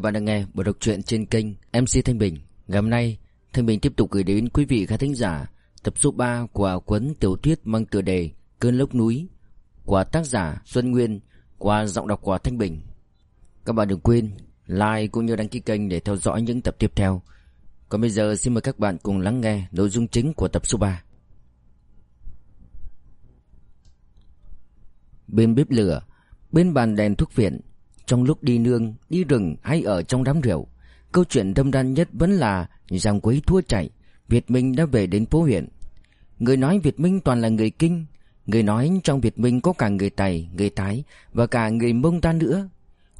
các bạn đang nghe bộ đọc truyện trên kênh MC Thanh Bình. Ngày hôm nay, Thanh Bình tiếp tục gửi đến quý vị khán thính giả tập số 3 của cuốn tiểu thuyết mang tựa đề Cơn lốc núi của tác giả Xuân Nguyên qua giọng đọc của Thanh Bình. Các bạn đừng quên like cũng như đăng ký kênh để theo dõi những tập tiếp theo. Còn bây giờ xin mời các bạn cùng lắng nghe nội dung chính của tập số 3. Bên bếp lửa, bên bàn đèn thuốc viện, trong lúc đi nương, đi rừng hay ở trong đám rượu, câu chuyện đâm đan nhất vẫn là Giang quấy thua chạy, Việt Minh đã về đến phố huyện. Người nói Việt Minh toàn là người Kinh, người nói trong Việt Minh có cả người Tày, người Thái và cả người Mông ta nữa.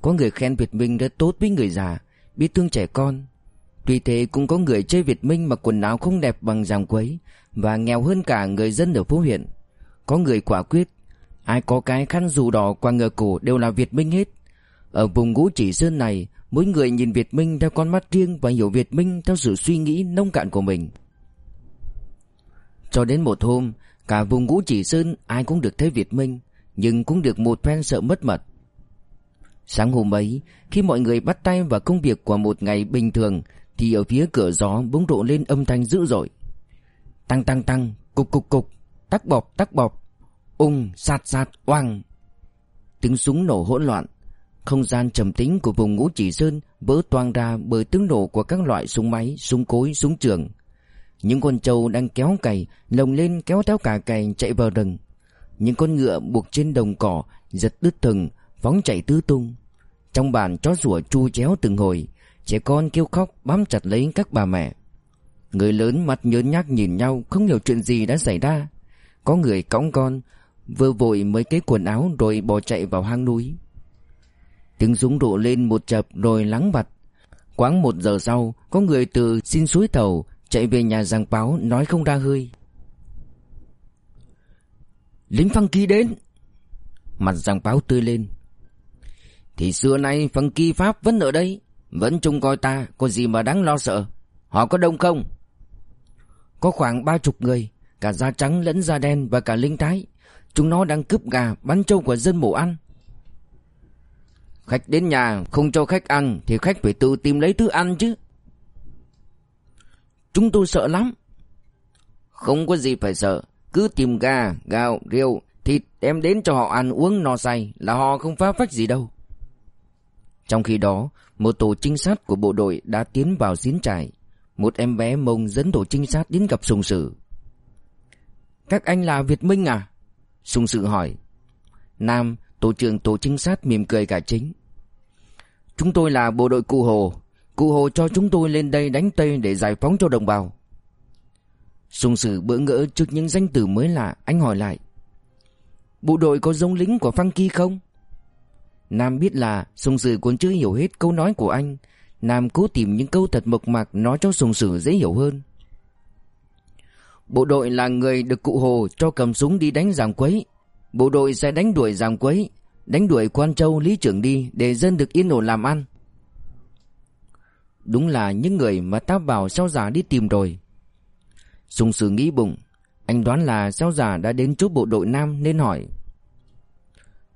Có người khen Việt Minh rất tốt với người già, biết thương trẻ con. Tuy thế cũng có người chơi Việt Minh mặc quần áo không đẹp bằng Giang quấy và nghèo hơn cả người dân ở phố huyện. Có người quả quyết, ai có cái khăn dù đỏ qua ngờ cổ đều là Việt Minh hết. Ở vùng ngũ chỉ sơn này, mỗi người nhìn Việt Minh theo con mắt riêng và hiểu Việt Minh theo sự suy nghĩ nông cạn của mình. Cho đến một hôm, cả vùng ngũ chỉ sơn ai cũng được thấy Việt Minh, nhưng cũng được một phen sợ mất mật. Sáng hôm ấy, khi mọi người bắt tay vào công việc của một ngày bình thường, thì ở phía cửa gió bỗng rộ lên âm thanh dữ dội. Tăng tăng tăng, cục cục cục, tắc bọp tắc bọp, ung sạt sạt oang. Tiếng súng nổ hỗn loạn, không gian trầm tĩnh của vùng ngũ chỉ sơn vỡ toang ra bởi tiếng nổ của các loại súng máy, súng cối, súng trường. Những con trâu đang kéo cày, lồng lên kéo theo cả cày chạy vào rừng. Những con ngựa buộc trên đồng cỏ, giật đứt thừng, phóng chạy tứ tung. Trong bàn chó rủa chu chéo từng hồi, trẻ con kêu khóc bám chặt lấy các bà mẹ. Người lớn mặt nhớn nhác nhìn nhau không hiểu chuyện gì đã xảy ra. Có người cõng con, vừa vội mới cái quần áo rồi bỏ chạy vào hang núi. Tiếng súng rộ lên một chập rồi lắng bặt. Quãng một giờ sau, có người từ xin suối tàu chạy về nhà giang báo nói không ra hơi. Lính phăng kỳ đến! Mặt giang báo tươi lên. Thì xưa nay phăng kỳ Pháp vẫn ở đây, vẫn trông coi ta, có gì mà đáng lo sợ. Họ có đông không? Có khoảng ba chục người, cả da trắng lẫn da đen và cả linh thái. Chúng nó đang cướp gà, bắn trâu của dân mổ ăn. Khách đến nhà không cho khách ăn Thì khách phải tự tìm lấy thứ ăn chứ. Chúng tôi sợ lắm. Không có gì phải sợ. Cứ tìm gà, gạo, rượu, thịt đem đến cho họ ăn uống no say Là họ không phá phách gì đâu. Trong khi đó Một tổ trinh sát của bộ đội đã tiến vào xiến trại. Một em bé mông dẫn tổ trinh sát đến gặp Sùng Sử Các anh là Việt Minh à? Sùng Sử hỏi. Nam, tổ trưởng tổ trinh sát mỉm cười cả chính. Chúng tôi là bộ đội Cụ Hồ. Cụ Hồ cho chúng tôi lên đây đánh Tây để giải phóng cho đồng bào. Sùng sử bỡ ngỡ trước những danh từ mới lạ, Anh hỏi lại. Bộ đội có giống lính của Phăng Kỳ không? Nam biết là Sùng sử còn chưa hiểu hết câu nói của anh. Nam cố tìm những câu thật mộc mạc Nói cho Sùng sử dễ hiểu hơn. Bộ đội là người được cụ Hồ cho cầm súng đi đánh giảng quấy. Bộ đội sẽ đánh đuổi giảng quấy. Đánh đuổi quan châu lý trưởng đi Để dân được yên ổn làm ăn. Đúng là những người mà ta bảo sao giả đi tìm rồi. Sùng sử nghĩ bụng, Anh đoán là sao giả đã đến chỗ bộ đội Nam nên hỏi.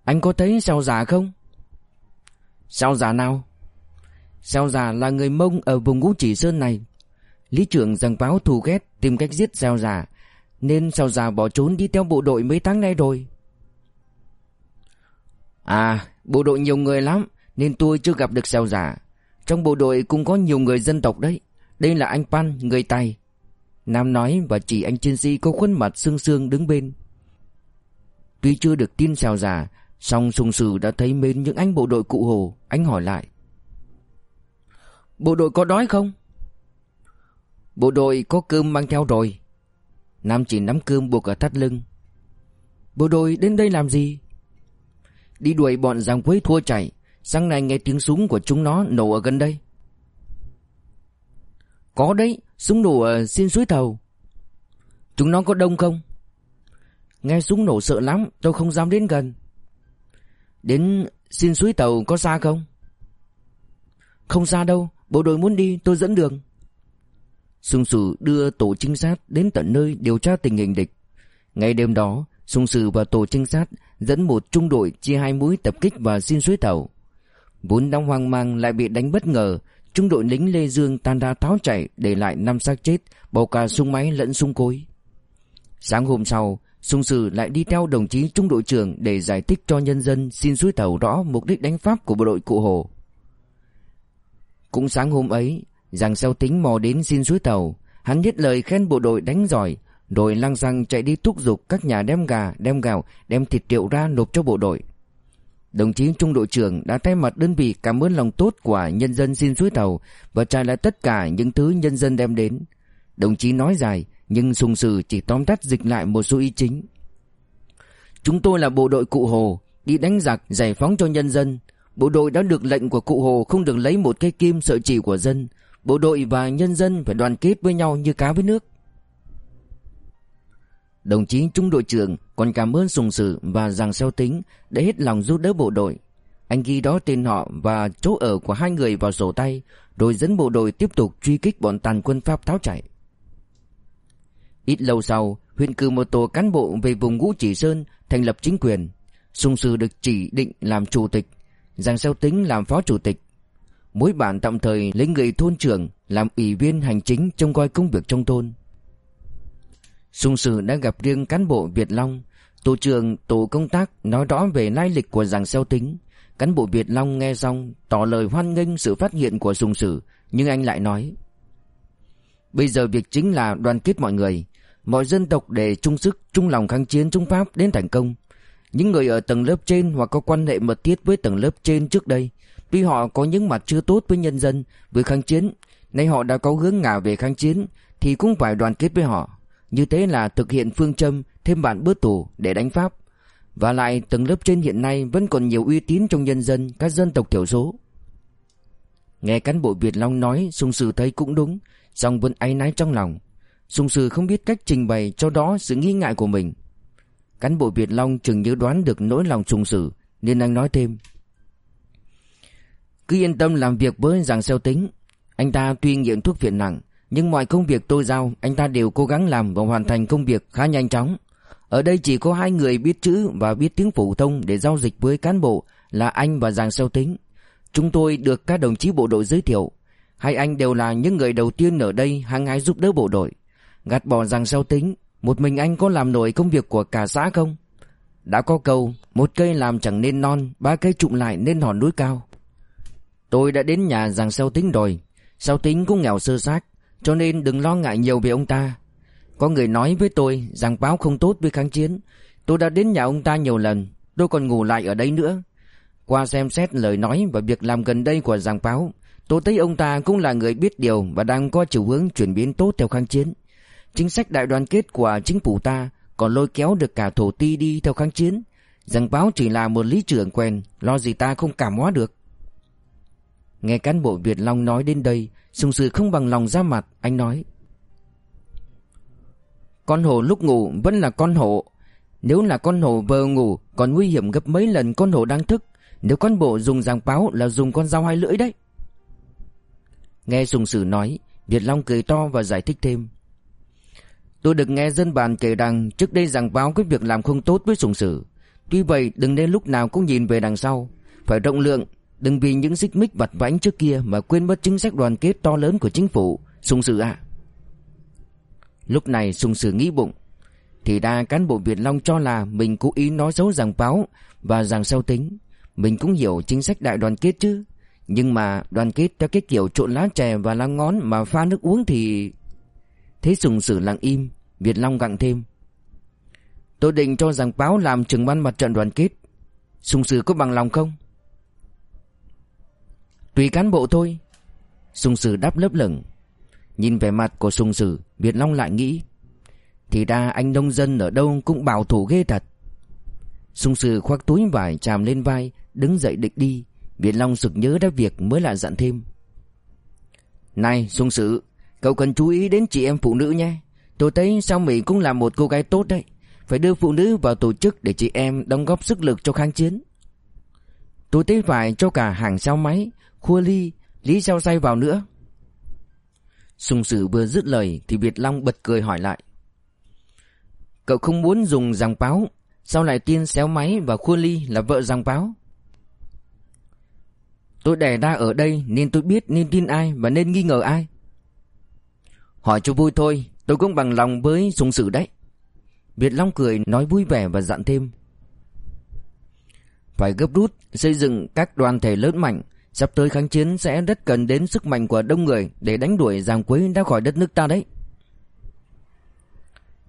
Anh có thấy sao giả không? Sao giả nào? Sao giả là người Mông ở vùng ngũ chỉ sơn này. Lý trưởng rằng báo thù ghét tìm cách giết sao giả, Nên sao già bỏ trốn đi theo bộ đội mấy tháng nay rồi. À, bộ đội nhiều người lắm, nên tôi chưa gặp được sao giả. Trong bộ đội cũng có nhiều người dân tộc đấy. Đây là anh Pan, người Tài. Nam nói và chỉ anh chiến sĩ có khuôn mặt xương xương đứng bên. Tuy chưa được tin sao giả, song sùng sử đã thấy mến những anh bộ đội cụ hồ. Anh hỏi lại. Bộ đội có đói không? Bộ đội có cơm mang theo rồi. Nam chỉ nắm cơm buộc ở thắt lưng. Bộ đội đến đây làm gì? Đi đuổi bọn giang quế thua chạy. Sáng nay nghe tiếng súng của chúng nó nổ ở gần đây. Có đấy Súng nổ ở xin suối thầu Chúng nó có đông không? Nghe súng nổ sợ lắm Tôi không dám đến gần. Đến xin suối tàu có xa không? Không xa đâu Bộ đội muốn đi tôi dẫn đường. Sùng Sử đưa tổ trinh sát đến tận nơi điều tra tình hình địch. Ngày đêm đó, Sùng Sử và tổ trinh sát dẫn một trung đội chia hai mũi tập kích vào xin suối tàu. Vốn đang hoang mang lại bị đánh bất ngờ, Trung đội lính Lê Dương tan ra tháo chạy Để lại năm xác chết Bao cả súng máy lẫn súng cối Sáng hôm sau Sung Sử lại đi theo đồng chí trung đội trưởng Để giải thích cho nhân dân xin suối tàu rõ Mục đích đánh Pháp của bộ đội cụ Hồ Cũng sáng hôm ấy Giang xeo tính mò đến xin suối tàu, Hắn viết lời khen bộ đội đánh giỏi rồi lăng răng chạy đi thúc giục các nhà đem gà, đem gạo, đem thịt rượu ra nộp cho bộ đội Đồng chí trung đội trưởng đã thay mặt đơn vị cảm ơn lòng tốt của nhân dân xin suối tàu và trả lại tất cả những thứ nhân dân đem đến. Đồng chí nói dài nhưng sùng sử chỉ tóm tắt dịch lại một số ý chính. Chúng tôi là bộ đội cụ Hồ, đi đánh giặc giải phóng cho nhân dân. Bộ đội đã được lệnh của cụ Hồ không được lấy một cây kim sợi chỉ của dân. Bộ đội và nhân dân phải đoàn kết với nhau như cá với nước. Đồng chí trung đội trưởng còn cảm ơn Sùng Sử và Giàng Xeo Tính đã hết lòng giúp đỡ bộ đội. Anh ghi đó tên họ và chỗ ở của hai người vào sổ tay, rồi dẫn bộ đội tiếp tục truy kích bọn tàn quân Pháp tháo chạy. Ít lâu sau, huyện cử một tổ cán bộ về vùng Ngũ Chỉ Sơn thành lập chính quyền. Sùng Sử được chỉ định làm chủ tịch, Giàng Xeo Tính làm phó chủ tịch. Mỗi bản tạm thời lấy người thôn trưởng làm ủy viên hành chính trông coi công việc trong thôn. Sung Sử đã gặp riêng cán bộ Việt Long. Tổ trưởng, tổ công tác nói rõ về lai lịch của giàng xeo tính. Cán bộ Việt Long nghe xong, Tỏ lời hoan nghênh sự phát hiện của Sung Sử Nhưng anh lại nói, Bây giờ việc chính là đoàn kết mọi người. Mọi dân tộc để chung sức, chung lòng kháng chiến chống Pháp đến thành công. Những người ở tầng lớp trên Hoặc có quan hệ mật thiết với tầng lớp trên trước đây, Tuy họ có những mặt chưa tốt với nhân dân, Với kháng chiến, Nay họ đã có hướng ngả về kháng chiến, Thì cũng phải đoàn kết với họ như thế là thực hiện phương châm thêm bản bớt tù để đánh Pháp. Và lại tầng lớp trên hiện nay vẫn còn nhiều uy tín trong nhân dân các dân tộc thiểu số. Nghe cán bộ Việt Long nói Sung Sư thấy cũng đúng, song vẫn áy náy trong lòng. Sung Sư không biết cách trình bày cho đó sự nghi ngại của mình. Cán bộ Việt Long chừng như đoán được nỗi lòng Sung Sư nên anh nói thêm. Cứ yên tâm làm việc với giàng xeo tính. Anh ta tuy nghiện thuốc phiện nặng nhưng mọi công việc tôi giao, Anh ta đều cố gắng làm và hoàn thành công việc khá nhanh chóng. Ở đây chỉ có hai người biết chữ và biết tiếng phổ thông Để giao dịch với cán bộ Là anh và Giàng Xeo Tính. Chúng tôi được các đồng chí bộ đội giới thiệu. Hai anh đều là những người đầu tiên ở đây hăng hái giúp đỡ bộ đội. Gạt bỏ Giàng Xeo Tính, Một mình anh có làm nổi công việc của cả xã không? Đã có câu, Một cây làm chẳng nên non, Ba cây trụm lại nên hòn núi cao. Tôi đã đến nhà Giàng Xeo Tính rồi. Xeo Tính cũng nghèo sơ xác cho nên đừng lo ngại nhiều về ông ta. Có người nói với tôi rằng báo không tốt với kháng chiến. Tôi đã đến nhà ông ta nhiều lần, Tôi còn ngủ lại ở đây nữa. Qua xem xét lời nói và việc làm gần đây của giảng Báo, Tôi thấy ông ta cũng là người biết điều Và đang có chiều hướng chuyển biến tốt theo kháng chiến. Chính sách đại đoàn kết của chính phủ ta Còn lôi kéo được cả thổ ti đi theo kháng chiến. Giảng Báo chỉ là một lý trưởng quen, Lo gì ta không cảm hóa được. Nghe cán bộ Việt Long nói đến đây, Sùng sự không bằng lòng ra mặt, Anh nói. Con hổ lúc ngủ vẫn là con hổ. Nếu là con hổ vờ ngủ, Còn nguy hiểm gấp mấy lần con hổ đang thức. Nếu cán bộ dùng giàng báo Là dùng con dao hai lưỡi đấy. Nghe sùng sử nói, Việt Long cười to và giải thích thêm. Tôi được nghe dân bàn kể rằng Trước đây giảng báo cái việc làm không tốt với sùng sử Tuy vậy, đừng nên lúc nào cũng nhìn về đằng sau. Phải rộng lượng Đừng vì những xích mích vặt vãnh trước kia mà quên mất chính sách đoàn kết to lớn của chính phủ, Sùng Sử ạ. Lúc này Sùng Sử nghĩ bụng, thì đa cán bộ Việt Long cho là mình cố ý nói xấu rằng báo và rằng sâu tính. Mình cũng hiểu chính sách đại đoàn kết chứ. Nhưng mà đoàn kết theo cái kiểu trộn lá chè và lá ngón mà pha nước uống thì... Thế Sùng Sử lặng im, Việt Long gặng thêm. Tôi định cho rằng báo làm trưởng ban mặt trận đoàn kết. Sùng Sử có bằng lòng không? Tùy cán bộ thôi. Sùng Sử đáp lấp lửng. Nhìn vẻ mặt của Sùng Sử Việt Long lại nghĩ, Thì ra anh nông dân ở đâu cũng bảo thủ ghê thật. Sùng Sử khoác túi vải chàm lên vai, Đứng dậy định đi. Việt Long sực nhớ ra việc mới lại dặn thêm. Này Sùng Sử Cậu cần chú ý đến chị em phụ nữ nhé. Tôi thấy sao Mỹ cũng là một cô gái tốt đấy. Phải đưa phụ nữ vào tổ chức Để chị em đóng góp sức lực cho kháng chiến. Tôi thấy phải cho cả hàng sao máy Khua ly, Lý giao say vào nữa. Sùng sử vừa dứt lời Thì Việt Long bật cười hỏi lại. Cậu không muốn dùng giàng báo Sao lại tiên xéo máy và khua ly là vợ giàng báo Tôi đẻ ra ở đây nên tôi biết nên tin ai và nên nghi ngờ ai. Hỏi cho vui thôi, Tôi cũng bằng lòng với sùng sử đấy. Việt Long cười, nói vui vẻ và dặn thêm. Phải gấp rút xây dựng các đoàn thể lớn mạnh Sắp tới kháng chiến sẽ rất cần đến sức mạnh của đông người Để đánh đuổi giang quế ra khỏi đất nước ta đấy.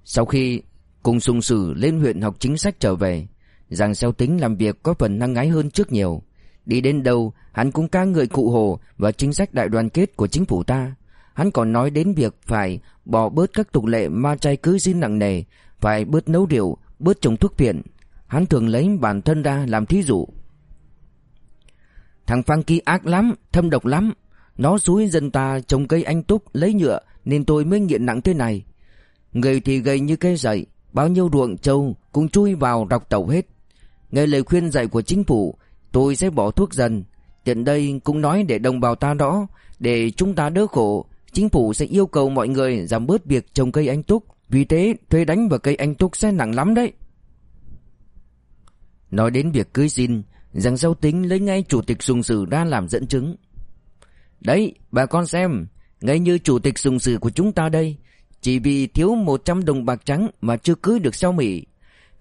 Sau khi cùng sùng sử lên huyện học chính sách trở về Giang xeo tính làm việc có phần năng ái hơn trước nhiều. Đi đến đâu hắn cũng ca ngợi cụ Hồ Và chính sách đại đoàn kết của chính phủ ta. Hắn còn nói đến việc phải bỏ bớt các tục lệ ma chay cưới xin nặng nề Phải bớt nấu rượu, bớt trồng thuốc phiện Hắn thường lấy bản thân ra làm thí dụ. Thằng Phan Kỳ ác lắm, thâm độc lắm. Nó xúi dân ta trồng cây anh túc lấy nhựa Nên tôi mới nghiện nặng thế này. Người thì gầy như cây dậy Bao nhiêu ruộng trâu cũng chui vào đọc tàu hết. Nghe lời khuyên dạy của chính phủ Tôi sẽ bỏ thuốc dần. Tiện đây cũng nói để đồng bào ta đó Để chúng ta đỡ khổ. Chính phủ sẽ yêu cầu mọi người giảm bớt việc trồng cây anh túc. Vì thế thuê đánh vào cây anh túc sẽ nặng lắm đấy. Nói đến việc cưới xin Giang Giao Tính lấy ngay chủ tịch sùng sử ra làm dẫn chứng. Đấy, bà con xem, Ngay như chủ tịch sùng sử của chúng ta đây, Chỉ vì thiếu 100 đồng bạc trắng Mà chưa cưới được sao Mỹ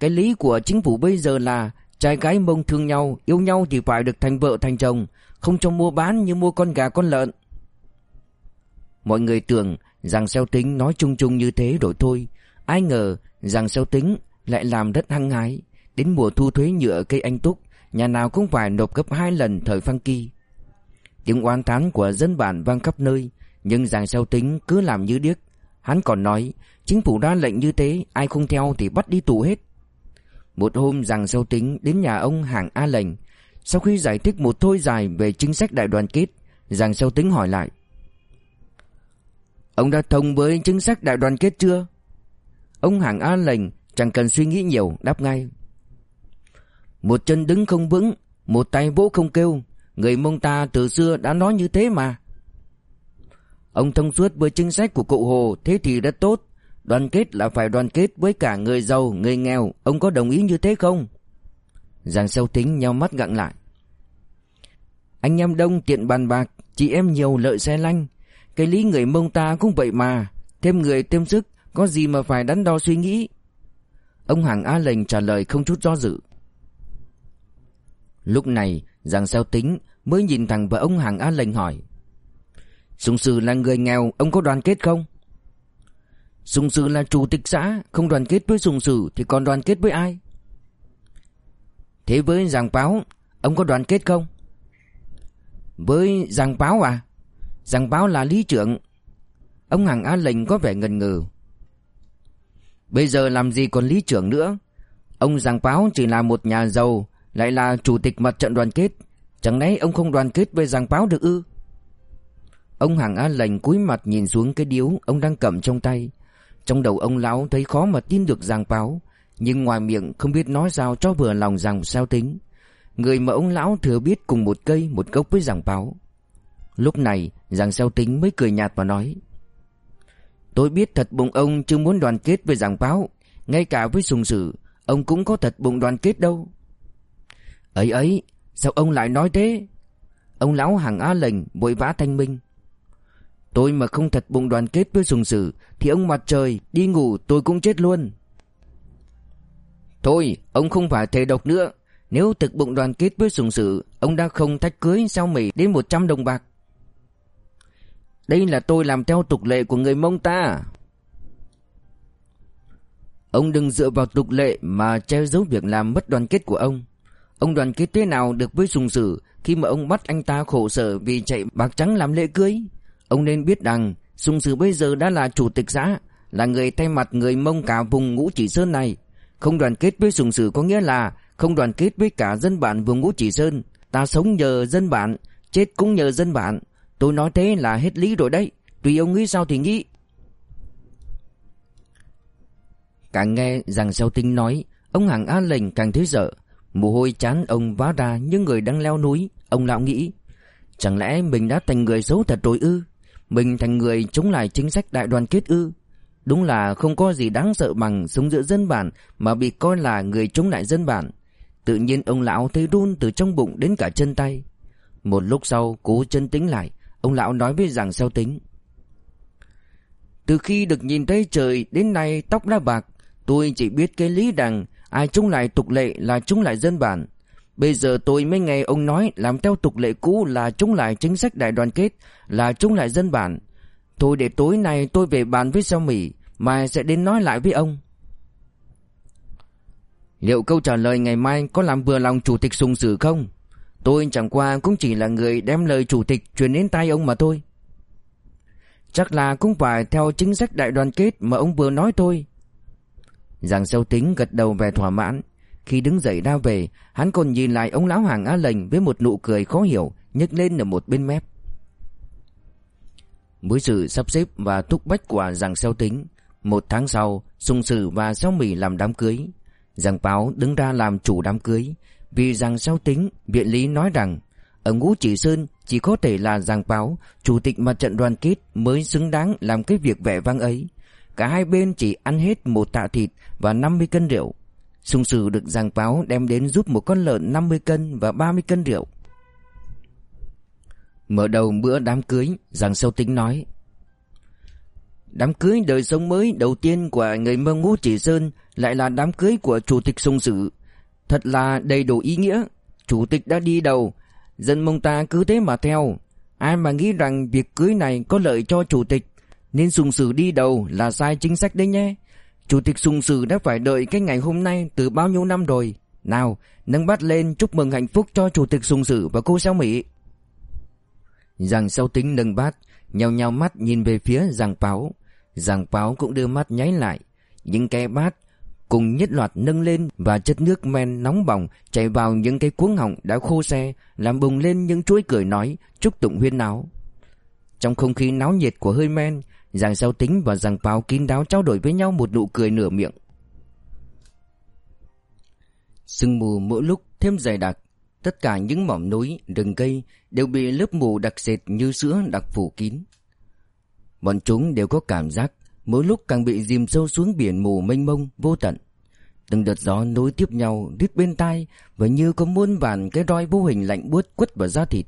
Cái lý của chính phủ bây giờ là Trai gái mông thương nhau, Yêu nhau thì phải được thành vợ thành chồng, Không cho mua bán như mua con gà con lợn. Mọi người tưởng rằng xeo tính nói chung chung như thế rồi thôi. Ai ngờ rằng xeo tính lại làm rất hăng hái, Đến mùa thu thuế nhựa cây anh túc. Nhà nào cũng phải nộp gấp hai lần thời Phan Kỳ Tiếng oán thán của dân bản vang khắp nơi, Nhưng giàng xeo tính cứ làm như điếc. Hắn còn nói, Chính phủ ra lệnh như thế, Ai không theo thì bắt đi tù hết. Một hôm giàng xeo tính đến nhà ông hàng A lệnh. Sau khi giải thích một thôi dài về chính sách đại đoàn kết Giàng xeo tính hỏi lại. Ông đã thông với chính sách đại đoàn kết chưa? Ông hàng A lệnh chẳng cần suy nghĩ nhiều, đáp ngay một chân đứng không vững Một tay vỗ không kêu. Người mông ta từ xưa đã nói như thế mà. Ông thông suốt với chính sách của cụ Hồ Thế thì rất tốt. Đoàn kết là phải đoàn kết với cả người giàu, người nghèo. Ông có đồng ý như thế không? Giang sâu tính nhau mắt gặng lại. Anh em đông tiện bàn bạc Chị em nhiều lợi xe lanh. Cái lý người mông ta cũng vậy mà. Thêm người thêm sức Có gì mà phải đắn đo suy nghĩ? Ông hàng A lệnh trả lời không chút do dự. Lúc này Giang Sao Tính, mới nhìn thẳng vào ông hàng A lệnh hỏi. Sùng Sư là người nghèo, Ông có đoàn kết không? Sùng Sư là chủ tịch xã, Không đoàn kết với Sùng Sư Thì còn đoàn kết với ai? Thế với Giang Báo Ông có đoàn kết không? Với Giang Báo à? Giang Báo là lý trưởng. Ông hàng A lệnh có vẻ ngần ngừ. Bây giờ làm gì còn lý trưởng nữa? Ông Giang Báo chỉ là một nhà giàu lại là chủ tịch mặt trận đoàn kết. Chẳng lẽ ông không đoàn kết với giang báo được ư? Ông hàng A lành cúi mặt nhìn xuống cái điếu Ông đang cầm trong tay. Trong đầu ông lão thấy khó mà tin được giang báo Nhưng ngoài miệng không biết nói sao cho vừa lòng rằng sao tính. Người mà ông lão thừa biết cùng một cây, một gốc với giang báo Lúc này giang sao tính mới cười nhạt và nói, Tôi biết thật bụng ông chưa muốn đoàn kết với giang báo Ngay cả với sùng sử, Ông cũng có thật bụng đoàn kết đâu ấy ấy, sao ông lại nói thế? Ông lão hàng á lệnh, vội vã thanh minh. Tôi mà không thật bụng đoàn kết với sùng sử, thì ông mặt trời, đi ngủ, tôi cũng chết luôn. Thôi, ông không phải thề độc nữa. Nếu thực bụng đoàn kết với sùng sử, ông đã không thách cưới sao mỹ đến một trăm đồng bạc? Đây là tôi làm theo tục lệ của người mông ta. Ông đừng dựa vào tục lệ mà che giấu việc làm mất đoàn kết của ông. Ông đoàn kết thế nào được với sùng sử khi mà ông bắt anh ta khổ sở vì chạy bạc trắng làm lễ cưới? Ông nên biết rằng sùng sử bây giờ đã là chủ tịch xã, là người thay mặt người mông cả vùng ngũ chỉ sơn này. Không đoàn kết với sùng sử có nghĩa là không đoàn kết với cả dân bản vùng ngũ chỉ sơn. Ta sống nhờ dân bản, chết cũng nhờ dân bản. Tôi nói thế là hết lý rồi đấy, tùy ông nghĩ sao thì nghĩ. Càng nghe rằng sao tinh nói, ông hàng A lệnh càng thấy sợ. Mồ hôi chán ông vá ra như người đang leo núi. Ông lão nghĩ, Chẳng lẽ mình đã thành người xấu thật rồi ư? Mình thành người chống lại chính sách đại đoàn kết ư? Đúng là không có gì đáng sợ bằng sống giữa dân bản Mà bị coi là người chống lại dân bản. Tự nhiên ông lão thấy run từ trong bụng đến cả chân tay. Một lúc sau, cố chân tính lại. Ông lão nói với rằng sao tính, Từ khi được nhìn thấy trời đến nay tóc đã bạc, Tôi chỉ biết cái lý rằng Ai chống lại tục lệ là chống lại dân bản Bây giờ tôi mới nghe ông nói Làm theo tục lệ cũ là chống lại chính sách đại đoàn kết, Là chống lại dân bản Thôi để tối nay tôi về bàn với sao Mỹ Mai sẽ đến nói lại với ông Liệu câu trả lời ngày mai có làm vừa lòng chủ tịch sùng sử không? Tôi chẳng qua cũng chỉ là người đem lời chủ tịch truyền đến tay ông mà thôi. Chắc là cũng phải theo chính sách đại đoàn kết mà ông vừa nói thôi. Giang sâu tính gật đầu về thỏa mãn. Khi đứng dậy ra về, hắn còn nhìn lại ông lão hàng á lệnh với một nụ cười khó hiểu, nhếch lên ở một bên mép. Với sự sắp xếp và thúc bách của Giang sâu tính, một tháng sau, Sùng Sử và sáu Mì làm đám cưới. Giang Báo đứng ra làm chủ đám cưới, vì giàng sao tính, biện lý nói rằng ở Ngũ Chỉ Sơn chỉ có thể là Giang Báo, chủ tịch mặt trận đoàn kết mới xứng đáng làm cái việc vẻ vang ấy. Cả hai bên chỉ ăn hết một tạ thịt và 50 cân rượu. Sung Sử được Giang Báo đem đến giúp một con lợn 50 cân và 30 cân rượu. Mở đầu bữa đám cưới, Giang Sâu Tính nói Đám cưới đời sống mới đầu tiên của người Mông Ngũ Chỉ Sơn lại là đám cưới của Chủ tịch Sung Sử. Thật là đầy đủ ý nghĩa. Chủ tịch đã đi đầu, dân Mông ta cứ thế mà theo. Ai mà nghĩ rằng việc cưới này có lợi cho Chủ tịch, nên sùng Sử đi đầu là sai chính sách đấy nhé. Chủ tịch sùng Sử đã phải đợi cái ngày hôm nay từ bao nhiêu năm rồi. Nào, nâng bát lên chúc mừng hạnh phúc cho Chủ tịch sùng Sử và cô Sao Mỹ. Giàng sau tính nâng bát, nhào nhào mắt nhìn về phía Giàng Báo. Giàng Báo cũng đưa mắt nháy lại. Những cái bát cùng nhất loạt nâng lên và chất nước men nóng bỏng chảy vào những cái cuống họng đã khô xe, làm bùng lên những chuỗi cười nói, chúc tụng huyên náo. Trong không khí náo nhiệt của hơi men, Giang Sao Tính và Giang Báo kín đáo trao đổi với nhau một nụ cười nửa miệng. Sương mù mỗi lúc thêm dày đặc, tất cả những mỏm núi, rừng cây đều bị lớp mù đặc sệt như sữa đặc phủ kín. Bọn chúng đều có cảm giác mỗi lúc càng bị dìm sâu xuống biển mù mênh mông vô tận. Từng đợt gió nối tiếp nhau rít bên tai và như có muôn vàn cái roi vô hình lạnh buốt quất vào da thịt.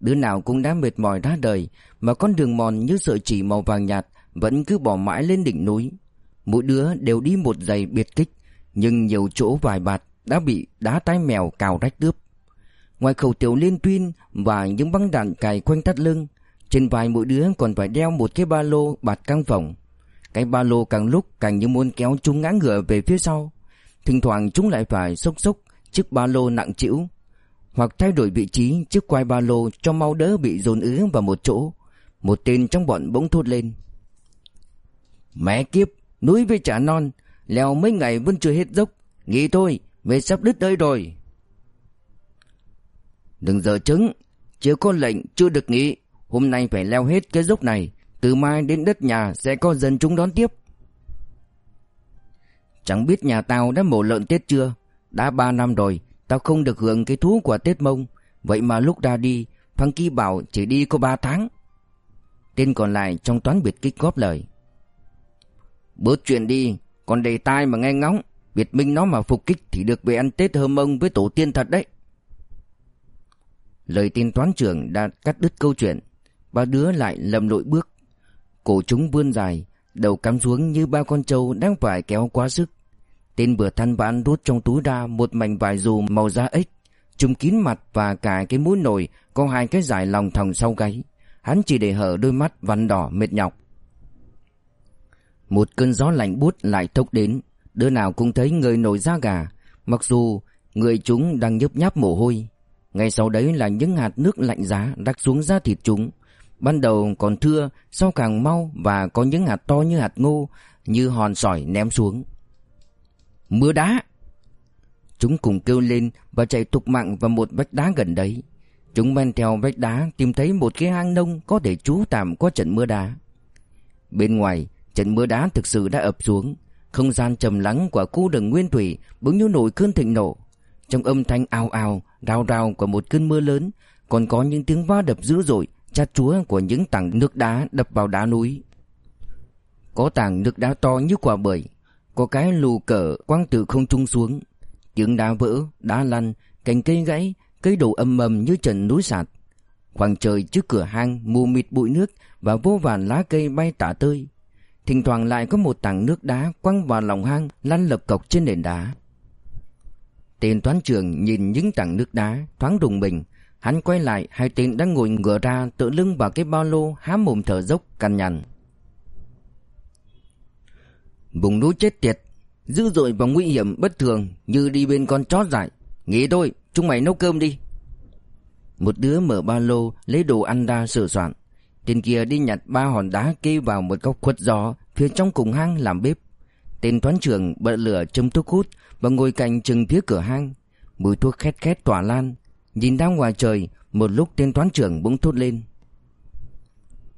Đứa nào cũng đã mệt mỏi ra đời mà con đường mòn như sợi chỉ màu vàng nhạt vẫn cứ bỏ mãi lên đỉnh núi. Mỗi đứa đều đi một giày biệt kích nhưng nhiều chỗ vài bạt đã bị đá tai mèo cào rách tướp. Ngoài khẩu tiểu liên tuyên và những băng đạn cài quanh thắt lưng, trên vai mỗi đứa còn phải đeo một cái ba lô bạt căng phòng. Cái ba lô càng lúc càng như muốn kéo chúng ngã ngựa về phía sau. Thỉnh thoảng chúng lại phải xốc xốc chiếc ba lô nặng chịu hoặc thay đổi vị trí chiếc quai ba lô cho mau đỡ bị dồn ứ vào một chỗ. Một tên trong bọn bỗng thốt lên. Mẹ kiếp, núi với trả non, leo mấy ngày vẫn chưa hết dốc. Nghĩ thôi, về sắp đứt đây rồi. Đừng giờ chứng, chưa có lệnh chưa được nghỉ, hôm nay phải leo hết cái dốc này, từ mai đến đất nhà sẽ có dân chúng đón tiếp. Chẳng biết nhà tao đã mổ lợn Tết chưa, đã ba năm rồi, tao không được hưởng cái thú của Tết Mông, vậy mà lúc ra đi, Phan Kỳ bảo chỉ đi có ba tháng. Tên còn lại trong toán biệt kích góp lời. Bớt chuyện đi, còn đầy tai mà nghe ngóng, Việt Minh nó mà phục kích thì được về ăn Tết hơm ông với tổ tiên thật đấy. Lời tin toán trưởng đã cắt đứt câu chuyện Ba đứa lại lầm lội bước Cổ chúng vươn dài Đầu cắm xuống như ba con trâu đang phải kéo quá sức Tên vừa than vãn rút trong túi ra Một mảnh vải dù màu da ếch Trùm kín mặt và cả cái mũi nổi Có hai cái giải lòng thòng sau gáy Hắn chỉ để hở đôi mắt vằn đỏ mệt nhọc Một cơn gió lạnh buốt lại thốc đến Đứa nào cũng thấy người nổi da gà Mặc dù người chúng đang nhấp nháp mồ hôi ngay sau đấy là những hạt nước lạnh giá đắc xuống da thịt chúng. Ban đầu còn thưa, sau càng mau và có những hạt to như hạt ngô, như hòn sỏi ném xuống. Mưa đá! Chúng cùng kêu lên và chạy tục mạng vào một vách đá gần đấy. Chúng men theo vách đá tìm thấy một cái hang nông có thể trú tạm qua trận mưa đá. Bên ngoài, trận mưa đá thực sự đã ập xuống. Không gian trầm lắng của khu rừng nguyên thủy bỗng như nổi cơn thịnh nộ. Trong âm thanh ào ào, rào rào của một cơn mưa lớn, còn có những tiếng va đập dữ dội, chát chúa của những tảng nước đá đập vào đá núi. Có tảng nước đá to như quả bưởi, có cái lù cờ quăng từ không trung xuống. Tiếng đá vỡ, đá lăn, cành cây gãy, cây đổ âm mầm như trận núi sạt. Khoảng trời trước cửa hang mù mịt bụi nước và vô vàn lá cây bay tả tơi. Thỉnh thoảng lại có một tảng nước đá quăng vào lòng hang lăn lập cọc trên nền đá. Tên toán trưởng nhìn những tảng nước đá thoáng đùng mình. Hắn quay lại hai tên đang ngồi ngửa ra tựa lưng vào cái ba lô há mồm thở dốc cằn nhằn. Vùng núi chết tiệt, dữ dội và nguy hiểm bất thường như đi bên con chó dại. Nghĩ thôi, chúng mày nấu cơm đi. Một đứa mở ba lô lấy đồ ăn ra sửa soạn. Tên kia đi nhặt ba hòn đá kê vào một góc khuất gió phía trong cùng hang làm bếp. Tên toán trưởng bật lửa châm thuốc hút và ngồi cạnh chừng phía cửa hang. Mùi thuốc khét khét tỏa lan. Nhìn ra ngoài trời, một lúc tên toán trưởng bỗng thốt lên.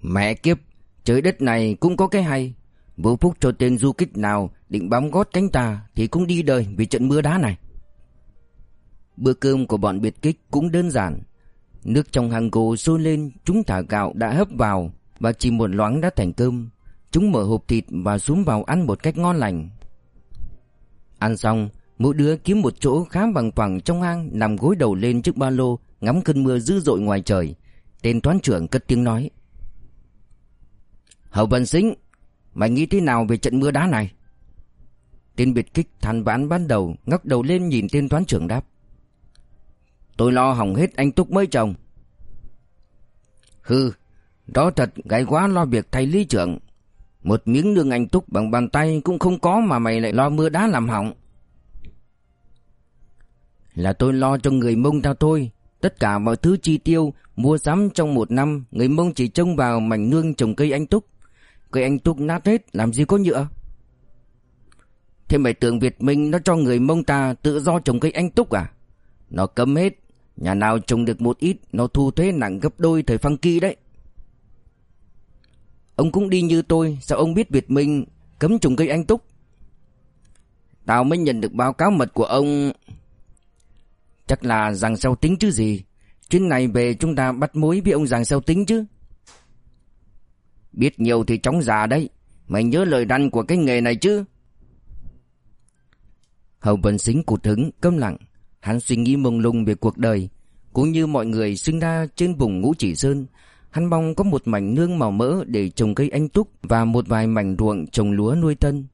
Mẹ kiếp, trời đất này cũng có cái hay. Vô phúc cho tên du kích nào định bám gót cánh ta thì cũng đi đời vì trận mưa đá này. Bữa cơm của bọn biệt kích cũng đơn giản. Nước trong hàng gồ sôi lên, chúng thả gạo đã hấp vào và chỉ một loáng đã thành cơm. Chúng mở hộp thịt và xuống vào ăn một cách ngon lành. Ăn xong, mỗi đứa kiếm một chỗ khá bằng phẳng trong hang nằm gối đầu lên trước ba lô ngắm cơn mưa dữ dội ngoài trời. Tên toán trưởng cất tiếng nói. Hậu văn xính, mày nghĩ thế nào về trận mưa đá này? Tên biệt kích than vãn ban đầu ngóc đầu lên nhìn tên toán trưởng đáp. Tôi lo hỏng hết anh Túc mới chồng. Hừ, đó thật gái quá lo việc thay lý trưởng. Một miếng nương anh Túc bằng bàn tay cũng không có mà mày lại lo mưa đá làm hỏng. Là tôi lo cho người mông theo thôi. Tất cả mọi thứ chi tiêu, mua sắm trong một năm, người mông chỉ trông vào mảnh nương trồng cây anh Túc. Cây anh Túc nát hết, làm gì có nhựa. Thế mày tưởng Việt Minh nó cho người mông ta tự do trồng cây anh Túc à? Nó cấm hết, nhà nào trồng được một ít, nó thu thuế nặng gấp đôi thời phăng kỳ đấy. Ông cũng đi như tôi, sao ông biết Việt Minh cấm trồng cây anh túc? Tao mới nhận được báo cáo mật của ông. Chắc là rằng sao tính chứ gì. Chuyến này về chúng ta bắt mối với ông rằng sao tính chứ. Biết nhiều thì chóng già đấy. Mày nhớ lời răn của cái nghề này chứ. Hầu Vân Sính cụt hứng, câm lặng. Hắn suy nghĩ mông lung về cuộc đời. Cũng như mọi người sinh ra trên vùng ngũ chỉ sơn. Hắn mong có một mảnh nương màu mỡ để trồng cây anh túc và một vài mảnh ruộng trồng lúa nuôi tân.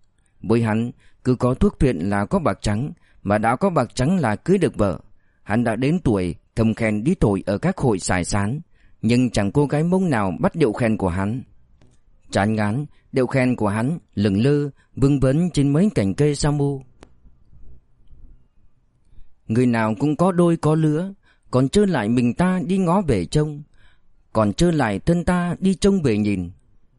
Với hắn, cứ có thuốc viện là có bạc trắng, mà đã có bạc trắng là cưới được vợ. Hắn đã đến tuổi thầm khen đi tội ở các hội xài sán, nhưng chẳng cô gái mông nào bắt điệu khen của hắn. Chán ngán, điệu khen của hắn lững lơ, vương vấn trên mấy cành cây sa mu. Người nào cũng có đôi có lứa, còn trơ lại mình ta đi ngó về trông, còn trơ lại thân ta đi trông về nhìn.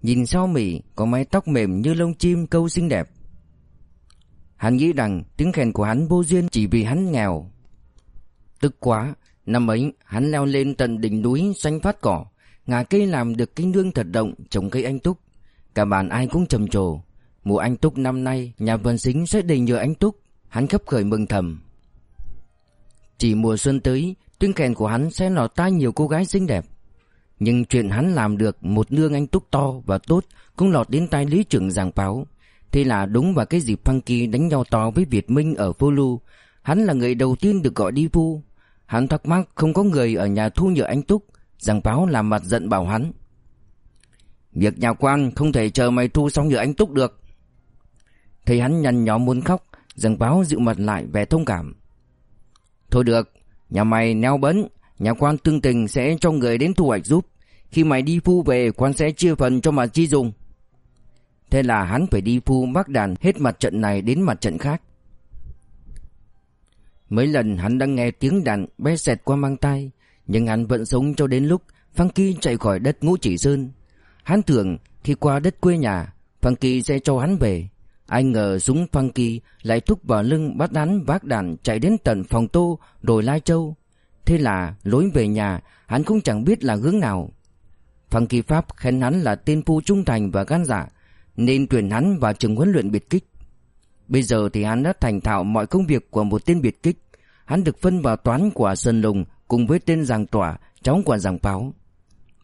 Nhìn sau mỉ có mái tóc mềm như lông chim câu xinh đẹp. Hắn nghĩ rằng tiếng khen của hắn vô duyên chỉ vì hắn nghèo. Tức quá, năm ấy hắn leo lên tận đỉnh núi xanh phát cỏ, Ngà cây làm được kinh nương thật động trồng cây anh túc. Cả bàn ai cũng trầm trồ. Mùa anh túc năm nay nhà vườn xính sẽ đầy nhờ anh túc. Hắn khắp khởi mừng thầm. Chỉ mùa xuân tới, tiếng kèn của hắn sẽ lọt tai nhiều cô gái xinh đẹp. Nhưng chuyện hắn làm được một nương anh túc to và tốt cũng lọt đến tai lý trưởng giảng báo. Thế là đúng vào cái dịp Funky đánh nhau to với Việt Minh ở Phô Lu. Hắn là người đầu tiên được gọi đi vu Hắn thắc mắc không có người ở nhà thu nhựa anh Túc. Giảng báo làm mặt giận bảo hắn. Việc nhà quan không thể chờ mày thu xong nhựa anh Túc được. Thấy hắn nhăn nhó muốn khóc, giảng báo dịu mặt lại vẻ thông cảm. Thôi được, nhà mày neo bấn, nhà quan tương tình sẽ cho người đến thu hoạch giúp. Khi mày đi phu về, quan sẽ chia phần cho mà chi dùng. Thế là hắn phải đi phu mắc đàn hết mặt trận này đến mặt trận khác. Mấy lần hắn đã nghe tiếng đàn bé xẹt qua mang tay, nhưng hắn vẫn sống cho đến lúc Funky chạy khỏi đất ngũ chỉ sơn. Hắn tưởng khi qua đất quê nhà, Funky sẽ cho hắn về. Ai ngờ súng Funky lại thúc vào lưng bắt hắn vác đàn chạy đến tận phòng tô rồi Lai Châu. Thế là lối về nhà hắn cũng chẳng biết là hướng nào. Funky Pháp khen hắn là tên phu trung thành và gan dạ nên tuyển hắn vào trường huấn luyện biệt kích. Bây giờ thì hắn đã thành thạo mọi công việc của một tên biệt kích. Hắn được phân vào toán của Sơn Lùng cùng với tên giàng tỏa, cháu của giàng báo.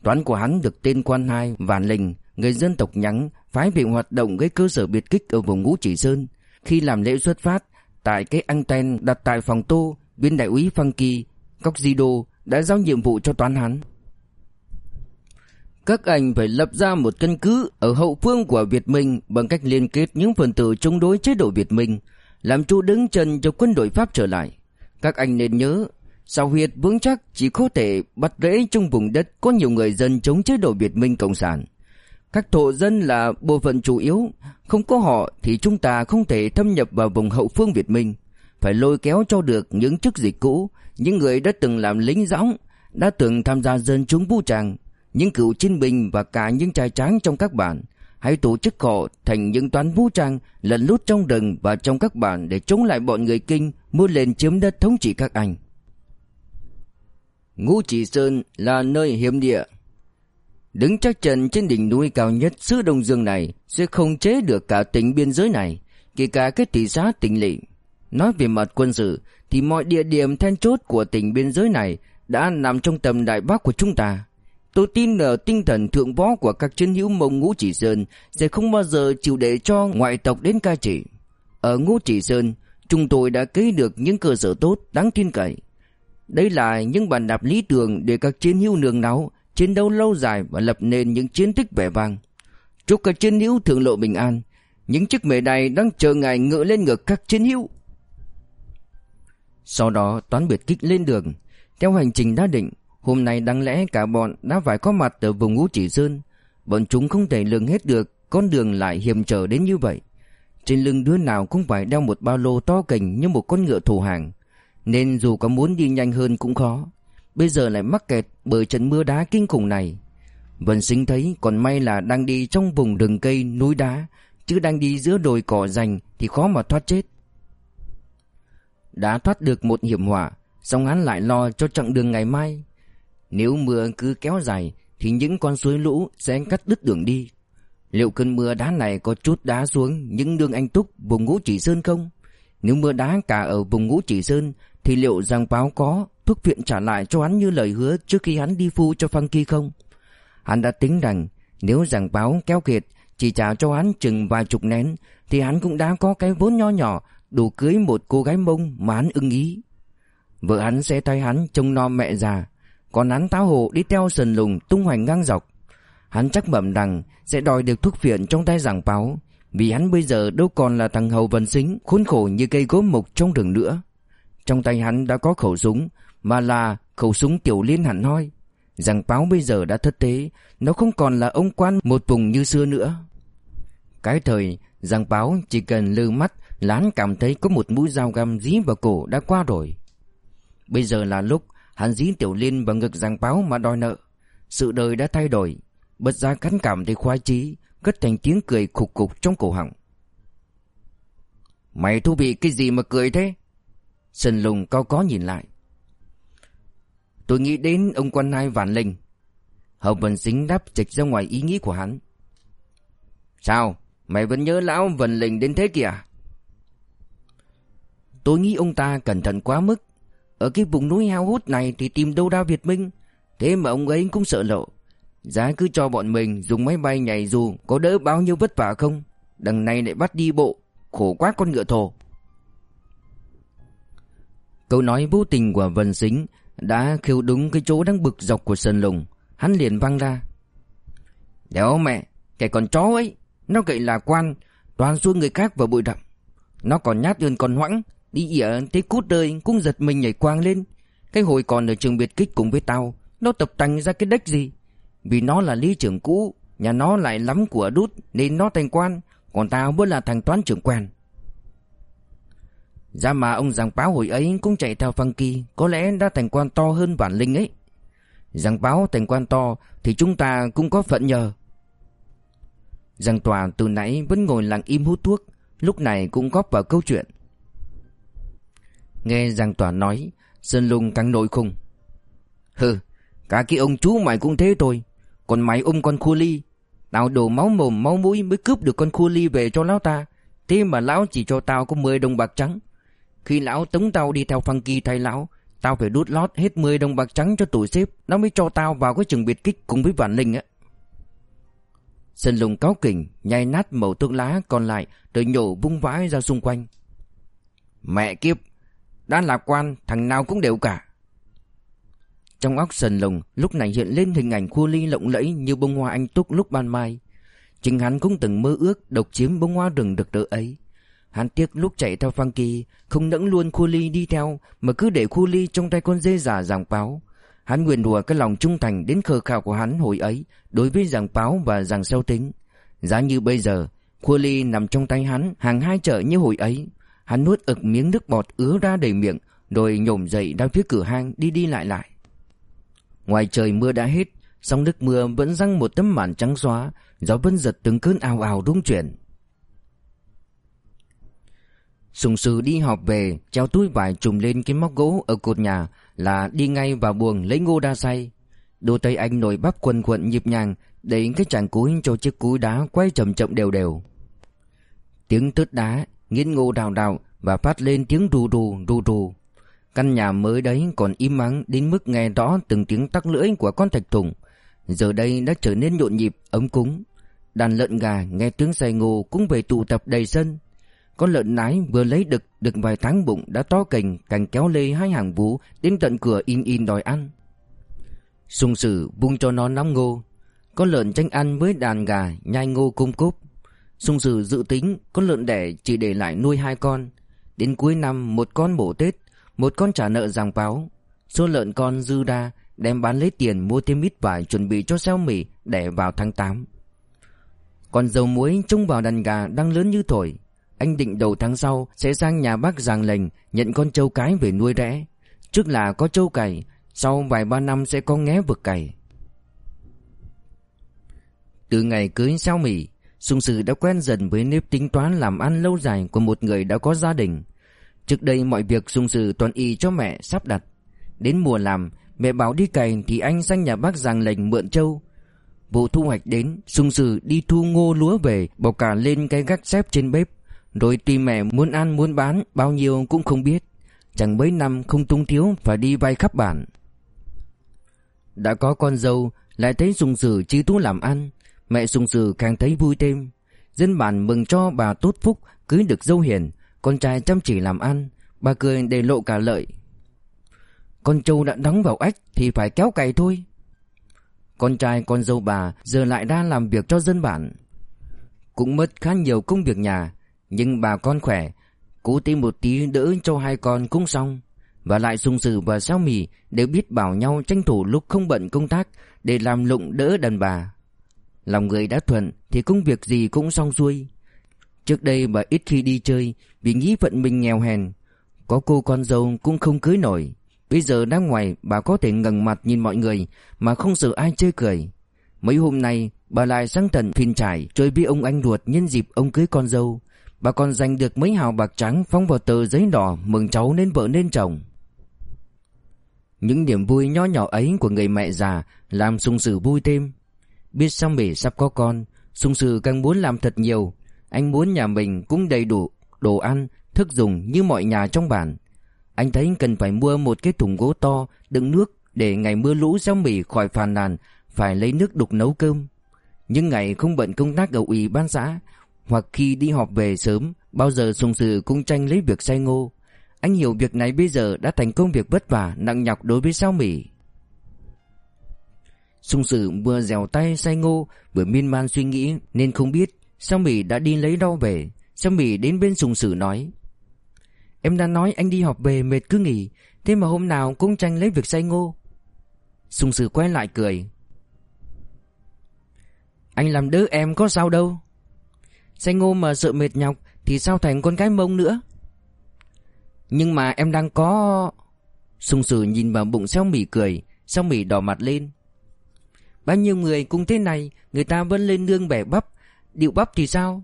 Toán của hắn được tên quan hai Vạn Linh, người dân tộc nhắng, phái bị hoạt động gây cơ sở biệt kích ở vùng ngũ chỉ sơn. Khi làm lễ xuất phát, tại cái anten đặt tại phòng tô, viên đại úy Phan Kỳ, Cóc Di Đô đã giao nhiệm vụ cho toán hắn. Các anh phải lập ra một căn cứ ở hậu phương của Việt Minh bằng cách liên kết những phần tử chống đối chế độ Việt Minh, làm chỗ đứng chân cho quân đội Pháp trở lại. Các anh nên nhớ, sao huyệt vững chắc chỉ có thể bắt rễ trong vùng đất có nhiều người dân chống chế độ Việt Minh Cộng sản. Các thổ dân là bộ phận chủ yếu, không có họ thì chúng ta không thể thâm nhập vào vùng hậu phương Việt Minh. Phải lôi kéo cho được những chức dịch cũ, những người đã từng làm lính dõng, đã từng tham gia dân chúng vũ trang, những cựu chiến binh và cả những trai tráng trong các bản. Hãy tổ chức họ thành những toán vũ trang lẩn lút trong rừng và trong các bản để chống lại bọn người kinh muốn lên chiếm đất thống trị các anh. Ngũ Chỉ Sơn là nơi hiểm địa. Đứng chắc chân trên đỉnh núi cao nhất xứ Đông Dương này sẽ không chế được cả tỉnh biên giới này, kể cả cái thị xã tỉnh lỵ. Nói về mặt quân sự thì mọi địa điểm then chốt của tỉnh biên giới này đã nằm trong tầm đại bắc của chúng ta. Tôi tin ở tinh thần thượng võ của các chiến hữu mông ngũ chỉ sơn sẽ không bao giờ chịu để cho ngoại tộc đến cai trị. Ở ngũ chỉ sơn, chúng tôi đã ký được những cơ sở tốt, đáng tin cậy. Đây là những bàn đạp lý tưởng để các chiến hữu nương náu, chiến đấu lâu dài và lập nên những chiến tích vẻ vang. Chúc các chiến hữu thượng lộ bình an. Những chiếc mề này đang chờ ngài ngựa lên ngực các chiến hữu. Sau đó toán biệt kích lên đường. Theo hành trình đã định, hôm nay đáng lẽ cả bọn đã phải có mặt ở vùng ngũ chỉ sơn. Bọn chúng không thể lường hết được con đường lại hiểm trở đến như vậy. Trên lưng đứa nào cũng phải đeo một ba lô to cành như một con ngựa thủ hàng. Nên dù có muốn đi nhanh hơn cũng khó. Bây giờ lại mắc kẹt bởi trận mưa đá kinh khủng này. Vân sinh thấy còn may là đang đi trong vùng rừng cây núi đá, chứ đang đi giữa đồi cỏ rành thì khó mà thoát chết. Đã thoát được một hiểm họa, song hắn lại lo cho chặng đường ngày mai. Nếu mưa cứ kéo dài thì những con suối lũ sẽ cắt đứt đường đi. Liệu cơn mưa đá này có chút đá xuống những đường anh túc vùng ngũ chỉ sơn không? Nếu mưa đá cả ở vùng ngũ chỉ sơn thì liệu Giang Báo có thuốc viện trả lại cho hắn như lời hứa trước khi hắn đi phu cho Funky không? Hắn đã tính rằng nếu Giang Báo kéo kiệt chỉ trả cho hắn chừng vài chục nén thì hắn cũng đã có cái vốn nho nhỏ đủ cưới một cô gái mông mà hắn ưng ý. Vợ hắn sẽ thay hắn trông nom mẹ già, còn hắn táo hồ đi theo sần lùng tung hoành ngang dọc. Hắn chắc mẩm rằng sẽ đòi được thuốc phiện trong tay giảng báo, vì hắn bây giờ đâu còn là thằng hầu vần xính khốn khổ như cây gốm mục trong rừng nữa. Trong tay hắn đã có khẩu súng, mà là khẩu súng tiểu liên hẳn hoi. rằng báo bây giờ đã thất tế, nó không còn là ông quan một vùng như xưa nữa. Cái thời, rằng báo chỉ cần lư mắt là hắn cảm thấy có một mũi dao găm dí vào cổ đã qua rồi. Bây giờ là lúc hắn dí tiểu liên vào ngực rằng báo mà đòi nợ. Sự đời đã thay đổi, bất ra cắn cảm thấy khoái chí, cất thành tiếng cười khục khục trong cổ họng. Mày thú vị cái gì mà cười thế? Sơn lùng cao có nhìn lại. Tôi nghĩ đến ông quan hai vạn linh. Hậu Vân xính đáp trịch ra ngoài ý nghĩ của hắn. Sao? Mày vẫn nhớ lão Vân Linh đến thế kìa? Tôi nghĩ ông ta cẩn thận quá mức. Ở cái vùng núi hao hút này thì tìm đâu ra Việt Minh. Thế mà ông ấy cũng sợ lộ. Giá cứ cho bọn mình dùng máy bay nhảy dù có đỡ bao nhiêu vất vả không? Đằng này lại bắt đi bộ. Khổ quá con ngựa thổ. Câu nói vô tình của Vân Sính đã khiêu đúng cái chỗ đang bực dọc của Sơn Lùng. Hắn liền văng ra. Đéo mẹ, kẻ con chó ấy, nó gậy là quan, toàn xuôi người khác vào bụi rậm. Nó còn nhát hơn con hoãng, đi ỉa thấy cút đời cũng giật mình nhảy quang lên. Cái hồi còn ở trường biệt kích cùng với tao, nó tập tành ra cái đếch gì. Vì nó là lý trưởng cũ, nhà nó lại lắm của đút nên nó thành quan, còn tao vẫn là thằng toán trưởng quen. Giá mà ông giang báo hồi ấy cũng chạy theo Funky Có lẽ đã thành quan to hơn bản linh ấy. Giang báo thành quan to Thì chúng ta cũng có phận nhờ. Giang tòa từ nãy vẫn ngồi lặng im hút thuốc, Lúc này cũng góp vào câu chuyện. Nghe Giang tòa nói, Sơn lùng càng nổi khùng. Hừ, Cả cái ông chú mày cũng thế thôi, Còn mày ôm con khu ly. Tao đổ máu mồm máu mũi mới cướp được con khu ly về cho lão ta, Thế mà lão chỉ cho tao có 10 đồng bạc trắng khi lão tống tao đi theo Funky thay lão, Tao phải đút lót hết 10 đồng bạc trắng cho tụi xếp Nó mới cho tao vào cái trường biệt kích cùng với Vạn Linh á Sơn lùng cáo kỉnh, Nhai nát mẩu thuốc lá còn lại Rồi nhổ vung vãi ra xung quanh Mẹ kiếp, Đã lạc quan, thằng nào cũng đều cả Trong óc sần lùng, lúc này hiện lên hình ảnh khu ly lộng lẫy như bông hoa anh túc lúc ban mai. Chính hắn cũng từng mơ ước độc chiếm bông hoa rừng được đỡ ấy. Hắn tiếc lúc chạy theo Funky Không nẫng luôn khu ly đi theo, Mà cứ để khu ly trong tay con dê giả giảng báo. Hắn nguyện đùa cái lòng trung thành đến khờ khảo của hắn hồi ấy Đối với giảng báo và giảng sâu tính. Giá như bây giờ, Khu ly nằm trong tay hắn Hàng hai chợ như hồi ấy. Hắn nuốt ực miếng nước bọt ứa ra đầy miệng, Rồi nhổm dậy ra phía cửa hang đi đi lại lại. Ngoài trời mưa đã hết Song nước mưa vẫn răng một tấm màn trắng xóa, Gió vẫn giật từng cơn ào ào rung chuyển. Sùng sư đi họp về, Treo túi vải trùm lên cái móc gỗ Ở cột nhà Là đi ngay vào buồng lấy ngô đa say Đôi tay anh nổi bắp quần quận nhịp nhàng Đẩy cái chàng cúi cho chiếc cúi đá Quay chậm chậm đều đều. Tiếng tớt đá, Nghiến ngô đào đào Và phát lên tiếng rù rù rù rù. Căn nhà mới đấy còn im mắng Đến mức nghe rõ từng tiếng tắc lưỡi của con thạch thùng Giờ đây đã trở nên nhộn nhịp, ấm cúng. Đàn lợn gà nghe tiếng say ngô Cũng về tụ tập đầy sân con lợn nái vừa lấy đực được vài tháng bụng đã to cành cành kéo lê hai hàng vú đến tận cửa in in đòi ăn. Sùng sử vung cho nó nắm ngô. Con lợn tranh ăn với đàn gà nhai ngô cung cúp. Sùng sử dự tính con lợn đẻ chỉ để lại nuôi hai con. Đến cuối năm một con bổ Tết, một con trả nợ giàng báo. Số lợn con dư đa đem bán lấy tiền mua thêm ít vải chuẩn bị cho xeo mì để vào tháng 8. Còn dầu muối trông vào đàn gà đang lớn như thổi anh định đầu tháng sau sẽ sang nhà bác giàng lệnh nhận con trâu cái về nuôi rẽ. Trước là có trâu cày, sau vài ba năm sẽ có nghé vực cày. Từ ngày cưới sao Mỹ, Sung Sử đã quen dần với nếp tính toán làm ăn lâu dài của một người đã có gia đình. Trước đây mọi việc sung Sử toàn y cho mẹ sắp đặt. Đến mùa làm, mẹ bảo đi cày thì anh sang nhà bác giàng lệnh mượn trâu. Vụ thu hoạch đến, sung Sử đi thu ngô lúa về, bỏ cả lên cái gác xếp trên bếp. Rồi tìm mẹ muốn ăn, muốn bán, Bao nhiêu cũng không biết. Chẳng mấy năm không tung thiếu Phải đi vay khắp bản. Đã có con dâu, Lại thấy sùng sử chi tú làm ăn. Mẹ sùng sử càng thấy vui thêm. Dân bản mừng cho bà tốt phúc, Cưới được dâu hiền. Con trai chăm chỉ làm ăn, Bà cười để lộ cả lợi. Con trâu đã đóng vào ách Thì phải kéo cày thôi. Con trai, con dâu bà Giờ lại ra làm việc cho dân bản. Cũng mất khá nhiều công việc nhà nhưng bà con khỏe, Cố tìm một tí đỡ cho hai con cũng xong. Và lại sung sử và sao mì Đều biết bảo nhau tranh thủ lúc không bận công tác Để làm lụng đỡ đàn bà. Lòng người đã thuận Thì công việc gì cũng xong xuôi. Trước đây bà ít khi đi chơi Vì nghĩ phận mình nghèo hèn. Có cô con dâu cũng không cưới nổi. Bây giờ đang ngoài, bà có thể ngẩng mặt nhìn mọi người Mà không sợ ai chơi cười. Mấy hôm nay, bà lại sang tận phiên trải Chơi với ông anh ruột nhân dịp ông cưới con dâu. Bà còn giành được mấy hào bạc trắng Phong vào tờ giấy đỏ Mừng cháu nên vợ nên chồng. Những niềm vui nho nhỏ ấy Của người mẹ già Làm sung sử vui thêm. Biết xong bể sắp có con Sung sử càng muốn làm thật nhiều. Anh muốn nhà mình cũng đầy đủ Đồ ăn, thức dùng như mọi nhà trong bản. Anh thấy cần phải mua một cái thùng gỗ to Đựng nước Để ngày mưa lũ xong mỉ khỏi phàn nàn Phải lấy nước đục nấu cơm. Nhưng ngày không bận công tác ở ủy ban xã hoặc khi đi họp về sớm, Bao giờ sùng sự cũng tranh lấy việc say ngô. Anh hiểu việc này bây giờ đã thành công việc vất vả, Nặng nhọc đối với sao mỉ. Sung sự vừa dèo tay say ngô, Vừa miên man suy nghĩ Nên không biết Sao mỉ đã đi lấy đâu về. Sao mỉ đến bên sùng sử nói, Em đã nói anh đi họp về mệt cứ nghỉ, Thế mà hôm nào cũng tranh lấy việc say ngô. Sùng sử quay lại cười, Anh làm đứa em có sao đâu. Xanh ngô mà sợ mệt nhọc, Thì sao thành con gái mông nữa? Nhưng mà em đang có Sùng sử nhìn vào bụng xeo mỉ cười Xeo mỉ đỏ mặt lên. Bao nhiêu người cũng thế này, Người ta vẫn lên nương bẻ bắp. Điệu bắp thì sao?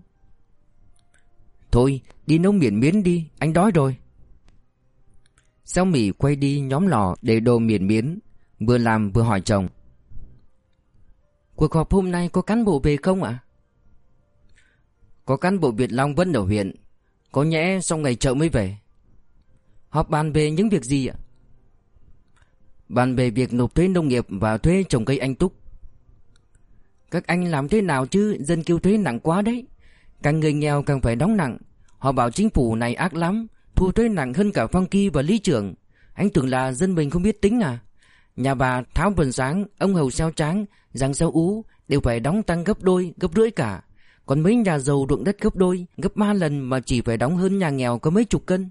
Thôi, đi nấu miền miến đi, Anh đói rồi. Xeo mỉ quay đi nhóm lò để đồ miền miến, Vừa làm vừa hỏi chồng. Cuộc họp hôm nay có cán bộ về không ạ? Có cán bộ Việt Long vẫn ở huyện, Có nhẽ sau ngày chợ mới về. Họp bàn về những việc gì ạ? Bàn về việc nộp thuế nông nghiệp và thuế trồng cây anh túc. Các anh làm thế nào chứ? Dân kêu thuế nặng quá đấy. Càng người nghèo càng phải đóng nặng. Họ bảo chính phủ này ác lắm Thu thuế nặng hơn cả Phong Kỳ và Lý Trưởng. Anh tưởng là dân mình không biết tính à? Nhà bà Tháo vườn Sáng, Ông Hầu Xeo Tráng, Giang Xeo Ú Đều phải đóng tăng gấp đôi, gấp rưỡi cả. Còn mấy nhà giàu ruộng đất gấp đôi, Gấp ba lần mà chỉ phải đóng hơn nhà nghèo có mấy chục cân.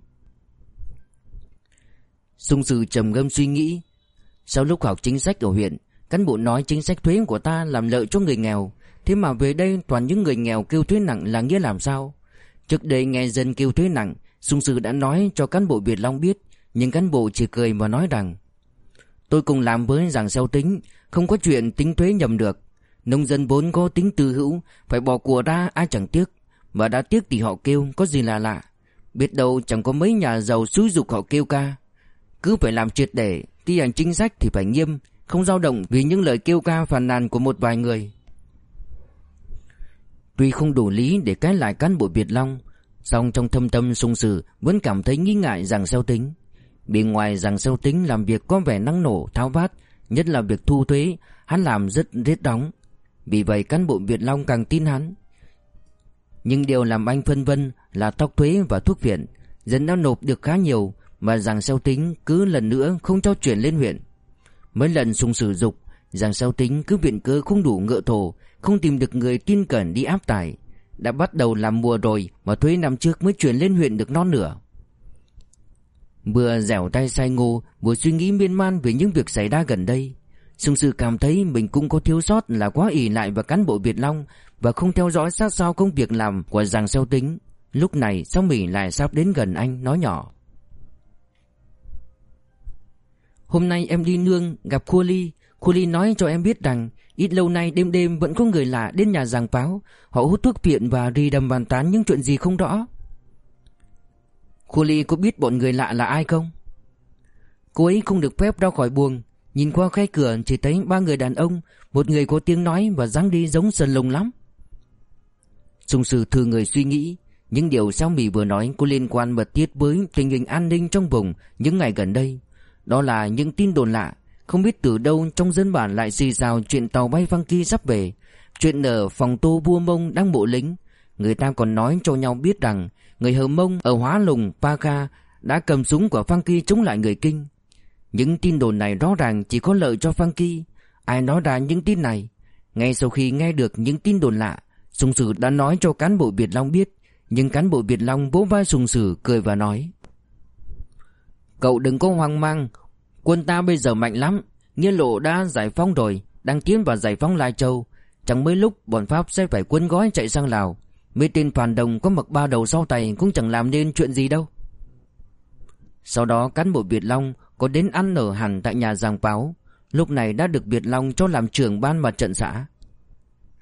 Sung Sử trầm ngâm suy nghĩ. Sau lúc học chính sách ở huyện, Cán bộ nói chính sách thuế của ta làm lợi cho người nghèo. Thế mà về đây toàn những người nghèo kêu thuế nặng là nghĩa làm sao? Trước đây nghe dân kêu thuế nặng, Sung Sư đã nói cho cán bộ Việt Long biết, Nhưng cán bộ chỉ cười và nói rằng, Tôi cùng làm với giảng xeo tính, Không có chuyện tính thuế nhầm được. Nông dân vốn có tính tư hữu, Phải bỏ của ra ai chẳng tiếc. Mà đã tiếc thì họ kêu, có gì là lạ. Biết đâu chẳng có mấy nhà giàu xúi dục họ kêu ca. Cứ phải làm triệt để, Thi hành chính sách thì phải nghiêm, Không dao động vì những lời kêu ca phàn nàn của một vài người. Tuy không đủ lý để cái lại cán bộ Việt Long, song trong thâm tâm sung sử Vẫn cảm thấy nghi ngại rằng xeo tính. Bên ngoài rằng xeo tính làm việc có vẻ năng nổ, tháo vát, Nhất là việc thu thuế, Hắn làm rất rết đóng. Vì vậy cán bộ Việt Long càng tin hắn. Nhưng điều làm anh phân vân Là tóc thuế và thuốc viện. Dân đã nộp được khá nhiều, Mà rằng xeo tính cứ lần nữa không cho chuyển lên huyện. Mấy lần sùng sử dục giàng sao tính cứ viện cớ không đủ ngựa thổ, Không tìm được người tin cẩn đi áp tải. Đã bắt đầu làm mùa rồi Mà thuế năm trước mới chuyển lên huyện được non nửa. Vừa dẻo tay sai ngô, Vừa suy nghĩ miên man về những việc xảy ra gần đây. Sung sư cảm thấy mình cũng có thiếu sót là quá ỷ lại vào cán bộ Việt Long Và không theo dõi sát sao công việc làm của Giang xeo tính. Lúc này sao Mỹ lại sắp đến gần anh, nói nhỏ. Hôm nay em đi nương, gặp Khua Ly. Khua Ly nói cho em biết rằng, ít lâu nay đêm đêm vẫn có người lạ đến nhà giàng pháo Họ hút thuốc viện và đi đầm bàn tán những chuyện gì không rõ. Khua Ly có biết bọn người lạ là ai không? Cô ấy không được phép ra khỏi buồng. Nhìn qua khe cửa chỉ thấy ba người đàn ông Một người có tiếng nói và dáng đi giống sần lồng lắm. Trung sư thư người suy nghĩ Những điều sao Mỹ vừa nói có liên quan mật thiết với tình hình an ninh trong vùng những ngày gần đây. Đó là những tin đồn lạ không biết từ đâu trong dân bản lại xì xào chuyện tàu bay Funky sắp về. Chuyện ở phòng tô vua mông đang bộ lính. Người ta còn nói cho nhau biết rằng Người Hờ Mông ở Hóa Lùng, Pa Kha Đã cầm súng của Funky chống lại người Kinh. Những tin đồn này rõ ràng chỉ có lợi cho Funky Ai nói ra những tin này? Ngay sau khi nghe được những tin đồn lạ, Sùng Sử đã nói cho cán bộ Việt Long biết. Nhưng cán bộ Việt Long vỗ vai Sùng Sử cười và nói, Cậu đừng có hoang mang. Quân ta bây giờ mạnh lắm. Nghĩa lộ đã giải phóng rồi, Đang tiến vào giải phóng Lai Châu. Chẳng mấy lúc bọn Pháp sẽ phải quân gói chạy sang Lào. Mấy tên phản đồng có mặc ba đầu sau tay Cũng chẳng làm nên chuyện gì đâu. Sau đó cán bộ Việt Long có đến ăn ở hẳn tại nhà Giang Báo Lúc này đã được Việt Long cho làm trưởng ban mặt trận xã.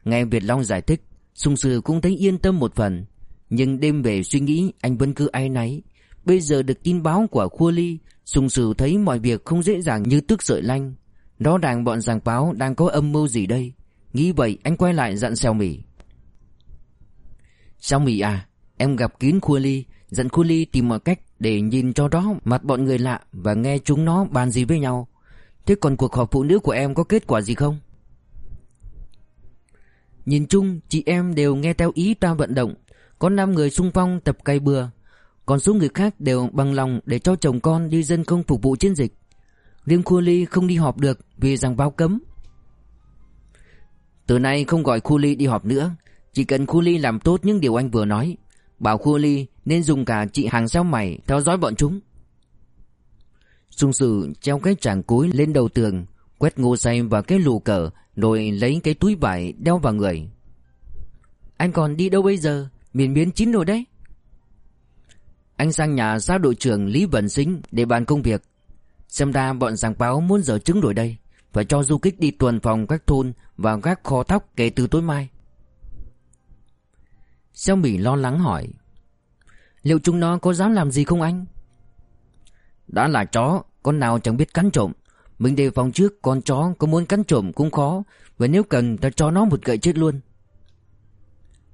Nghe Việt Long giải thích Sung Sư cũng thấy yên tâm một phần. Nhưng đêm về suy nghĩ, Anh vẫn cứ ai náy. Bây giờ được tin báo của Khua Ly, Sùng Sư thấy mọi việc không dễ dàng như tức sợi lanh. Đó ràng bọn giàng báo đang có âm mưu gì đây. Nghĩ vậy, anh quay lại dặn Xeo Mỉ Xeo Mỉ à Em gặp kín Khua Ly. Dặn Khua Ly tìm mọi cách để nhìn cho rõ mặt bọn người lạ Và nghe chúng nó bàn gì với nhau. Thế còn cuộc họp phụ nữ của em có kết quả gì không? Nhìn chung, chị em đều nghe theo ý ta vận động. Có 5 người xung phong tập cây bừa, còn số người khác đều bằng lòng để cho chồng con đi dân công phục vụ chiến dịch. Riêng Khu Ly không đi họp được vì rằng báo cấm. Từ nay không gọi Khu Ly đi họp nữa, Chỉ cần Khu Ly làm tốt những điều anh vừa nói. Bảo Khua Ly nên dùng cả chị hàng sao mày theo dõi bọn chúng Dung Sử treo cái tràng cối lên đầu tường, Quét ngô say vào cái lù cờ, Rồi lấy cái túi vải đeo vào người Anh còn đi đâu bây giờ Miền biến chín rồi đấy anh sang nhà xã đội trưởng Lý Vân Sinh để bàn công việc. Xem ra bọn giảng báo muốn giở trứng rồi đây. Phải cho du kích đi tuần phòng các thôn và các kho thóc kể từ tối mai. Xeo Mỹ lo lắng hỏi. Liệu chúng nó có dám làm gì không anh? Đã là chó, con nào chẳng biết cắn trộm. Mình đề phòng trước con chó có muốn cắn trộm cũng khó. Và nếu cần ta cho nó một gậy chết luôn.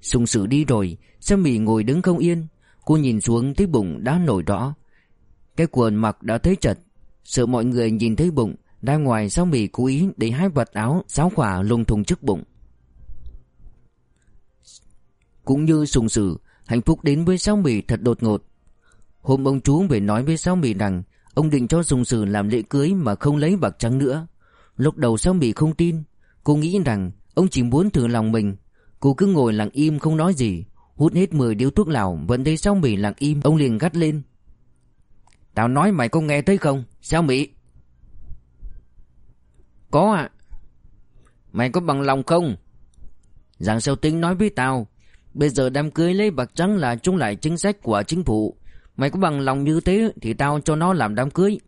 Sùng sử đi rồi, Xeo Mỹ ngồi đứng không yên. Cô nhìn xuống thấy bụng đã nổi rõ Cái quần mặc đã thấy chật Sợ mọi người nhìn thấy bụng Ra ngoài sao mì cố ý để hai vật áo Sáo khỏa lùng thùng trước bụng cũng như sùng sử Hạnh phúc đến với sao mì thật đột ngột. Hôm ông chú về nói với sao mì rằng, Ông định cho Sùng Sử làm lễ cưới mà không lấy bạc trắng nữa. Lúc đầu sao Mì không tin. Cô nghĩ rằng, ông chỉ muốn thử lòng mình. Cô cứ ngồi lặng im không nói gì. Hút hết 10 điếu thuốc lào, Vẫn thấy sao Mỹ lặng im. Ông liền gắt lên. Tao nói mày có nghe thấy không Sao Mỹ Có ạ. Mày có bằng lòng không? Giang Sâu Tính nói với tao Bây giờ đám cưới lấy bạc trắng là chống lại chính sách của chính phủ. Mày có bằng lòng như thế Thì tao cho nó làm đám cưới.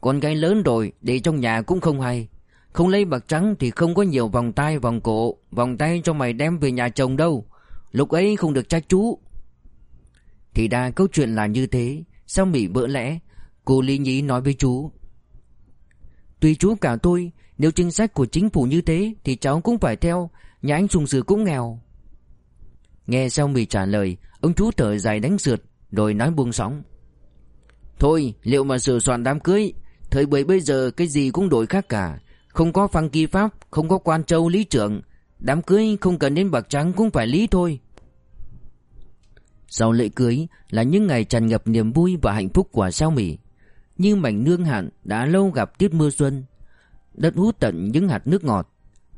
Con gái lớn rồi, Để trong nhà cũng không hay. Không lấy bạc trắng thì không có nhiều vòng tay, vòng cổ. Vòng tay cho mày đem về nhà chồng đâu. Lúc ấy không được trách chú. Thì đa câu chuyện là như thế. Sao bị bỡ lẽ? Cô Lý Nhí nói với chú. Tùy chú cả tôi, Nếu chính sách của chính phủ như thế Thì cháu cũng phải theo. Nhà anh sùng sử cũng nghèo. Nghe sao mì trả lời Ông chú thở dài đánh sượt Rồi nói buông sóng. Thôi liệu mà sửa soạn đám cưới Thời buổi bây giờ cái gì cũng đổi khác cả. Không có phăng kỳ pháp Không có quan châu lý trưởng Đám cưới không cần đến bạc trắng cũng phải lý thôi. Sau lễ cưới là những ngày tràn ngập niềm vui và hạnh phúc của sao mì, Như mảnh nương hạn đã lâu gặp tiết mưa xuân Đất hút tận những hạt nước ngọt.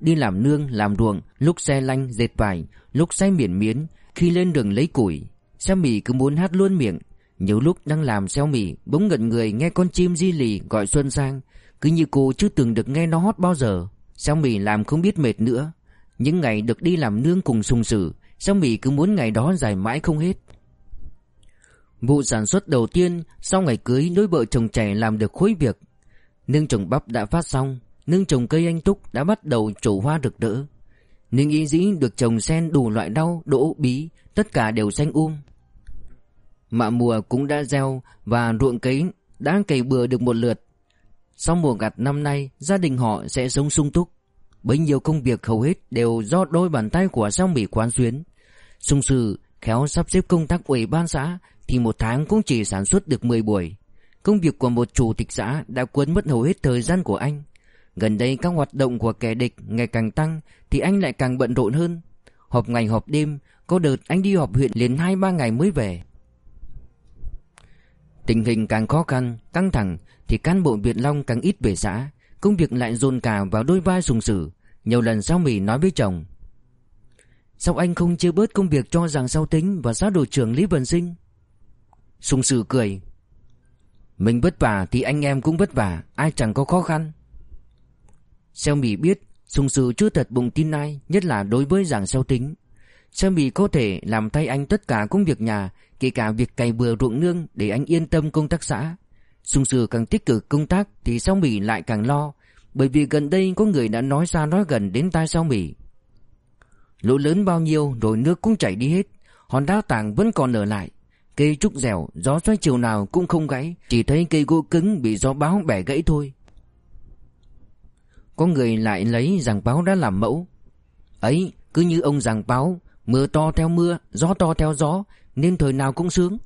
Đi làm nương, làm ruộng, lúc xe lanh, dệt vải, lúc xe miển miến Khi lên đường lấy củi. Xe mì cứ muốn hát luôn miệng. Nhiều lúc đang làm xeo mì Bỗng ngẩn người nghe con chim di lì gọi Xuân sang. Cứ như cô chưa từng được nghe nó hót bao giờ. Xeo mì làm không biết mệt nữa. Những ngày được đi làm nương cùng sung sử xeo mì cứ muốn ngày đó dài mãi không hết. Vụ sản xuất đầu tiên Sau ngày cưới đôi vợ chồng trẻ làm được khối việc. Nương trồng bắp đã phát xong. Nương trồng cây anh túc đã bắt đầu trổ hoa rực rỡ Nương y dĩ được trồng sen đủ loại rau, đỗ, bí Tất cả đều xanh um Mạ mùa cũng đã gieo Và ruộng cấy đã cày bừa được một lượt Sau mùa gặt năm nay Gia đình họ sẽ sống sung túc Bấy nhiêu công việc hầu hết đều do đôi bàn tay của Sao Mỹ quán xuyến. Sung sư khéo sắp xếp công tác ủy ban xã thì một tháng cũng chỉ sản xuất được 10 buổi. Công việc của một chủ tịch xã đã cuốn mất hầu hết thời gian của anh. Gần đây các hoạt động của kẻ địch ngày càng tăng thì anh lại càng bận rộn hơn. Họp ngày họp đêm, có đợt anh đi họp huyện liền 2-3 ngày mới về. Tình hình càng khó khăn, căng thẳng thì cán bộ Việt Long càng ít về xã. Công việc lại dồn cả vào đôi vai sùng sử Nhiều lần sao Mỹ nói với chồng Sao anh không chia bớt công việc cho rằng sao tính Và xã đội trưởng Lý Vân Sinh Sùng sử cười Mình vất vả thì anh em cũng vất vả Ai chẳng có khó khăn Sao Mỹ biết Sùng sử chưa thật bụng tin ai Nhất là đối với giảng sao tính Sao Mỹ có thể làm thay anh tất cả công việc nhà Kể cả việc cày bừa ruộng nương Để anh yên tâm công tác xã Sung Sư càng tích cực công tác thì Sao Mỹ lại càng lo, bởi vì gần đây có người đã nói ra nói gần đến tai Sao Mỹ. Lỗ lớn bao nhiêu rồi nước cũng chảy đi hết, hòn đá tảng vẫn còn ở lại. Cây trúc dẻo, gió xoay chiều nào cũng không gãy, chỉ thấy cây gỗ cứng bị gió báo bẻ gãy thôi. Có người lại lấy giảng báo đã làm mẫu. Ấy, cứ như ông giảng báo, mưa to theo mưa, gió to theo gió, nên thời nào cũng sướng.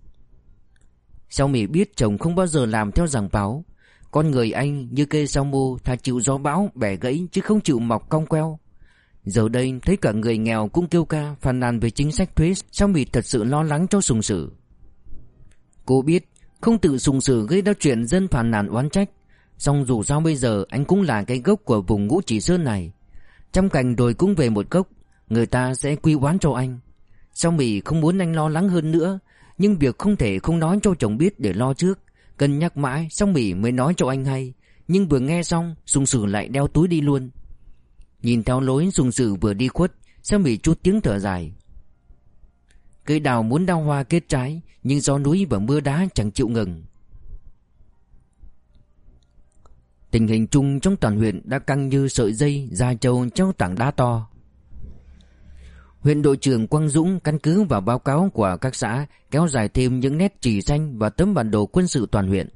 Sao Mỹ biết chồng không bao giờ làm theo giảng báo Con người anh như cây sao mô Thà chịu gió bão bẻ gãy chứ không chịu mọc cong queo Giờ đây thấy cả người nghèo cũng kêu ca phàn nàn về chính sách thuế Sao Mỹ thật sự lo lắng cho sùng sử Cô biết không tự sùng sử gây ra chuyện dân phàn nàn oán trách Xong dù sao bây giờ anh cũng là cái gốc của vùng ngũ chỉ sơn này. Trăm cành đồi cũng về một gốc, Người ta sẽ quy oán cho anh. Sao Mỹ không muốn anh lo lắng hơn nữa? Nhưng việc không thể không nói cho chồng biết để lo trước. Cân nhắc mãi xong Mỹ mới nói cho anh hay. Nhưng vừa nghe xong, Sùng Sử lại đeo túi đi luôn. Nhìn theo lối Sùng Sử vừa đi khuất, Sao Mỹ chút tiếng thở dài. Cây đào muốn đau hoa kết trái, Nhưng do núi và mưa đá chẳng chịu ngừng. Tình hình chung trong toàn huyện đã căng như sợi dây ra trâu trong tảng đá to Huyện đội trưởng Quang Dũng căn cứ vào báo cáo của các xã kéo dài thêm những nét chỉ danh và tấm bản đồ quân sự toàn huyện.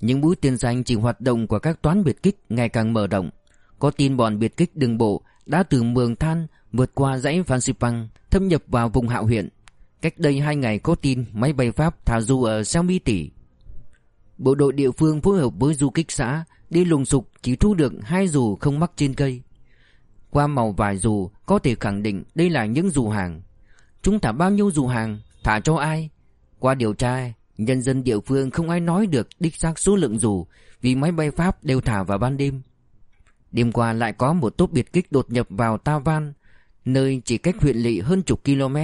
Những mũi tiền danh chỉ hoạt động của các toán biệt kích ngày càng mở rộng. Có tin bọn biệt kích đường bộ đã từ Mường Than vượt qua dãy Phan Xipang thâm nhập vào vùng Hạo huyện. Cách đây hai ngày có tin máy bay Pháp thả du ở Sao Mi Tỷ. Bộ đội địa phương phối hợp với du kích xã đi lùng sục chỉ thu được hai dù không mắc trên cây. Qua màu vài dù, có thể khẳng định đây là những dù hàng Chúng thả bao nhiêu dù hàng, Thả cho ai Qua điều tra, Nhân dân địa phương không ai nói được đích xác số lượng dù, Vì máy bay Pháp đều thả vào ban đêm Đêm qua lại có một tốp biệt kích đột nhập vào Ta Van, Nơi chỉ cách huyện lỵ hơn chục km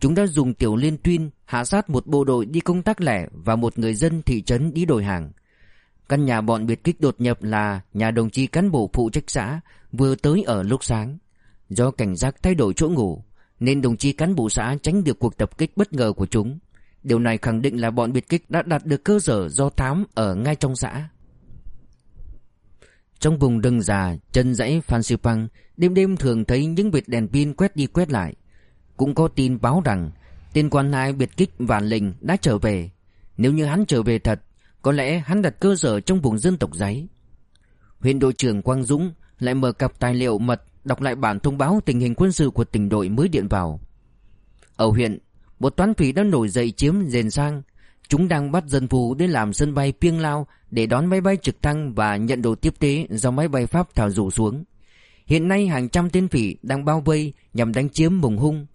Chúng đã dùng tiểu liên tuyên hạ sát một bộ đội đi công tác lẻ và một người dân thị trấn đi đổi hàng. Căn nhà bọn biệt kích đột nhập là nhà đồng chí cán bộ phụ trách xã vừa tới ở lúc sáng. Do cảnh giác thay đổi chỗ ngủ nên đồng chí cán bộ xã tránh được cuộc tập kích bất ngờ của chúng. Điều này khẳng định là bọn biệt kích đã đạt được cơ sở do thám ở ngay trong xã. Trong vùng rừng già, chân dãy Phan Xipang, đêm đêm thường thấy những vệt đèn pin quét đi quét lại. Cũng có tin báo rằng tên quan hai biệt kích Vạn Linh đã trở về. Nếu như hắn trở về thật, có lẽ hắn đặt cơ sở trong vùng dân tộc giấy. Huyện đội trưởng Quang Dũng lại mở cặp tài liệu mật đọc lại bản thông báo tình hình quân sự của tỉnh đội mới điện vào. Ở huyện, một toán phỉ đã nổi dậy chiếm rền sang. Chúng đang bắt dân phù để làm sân bay Piêng Lao để đón máy bay trực thăng và nhận đồ tiếp tế do máy bay Pháp thảo rủ xuống. Hiện nay hàng trăm tên phỉ đang bao vây nhằm đánh chiếm Mùng Hung.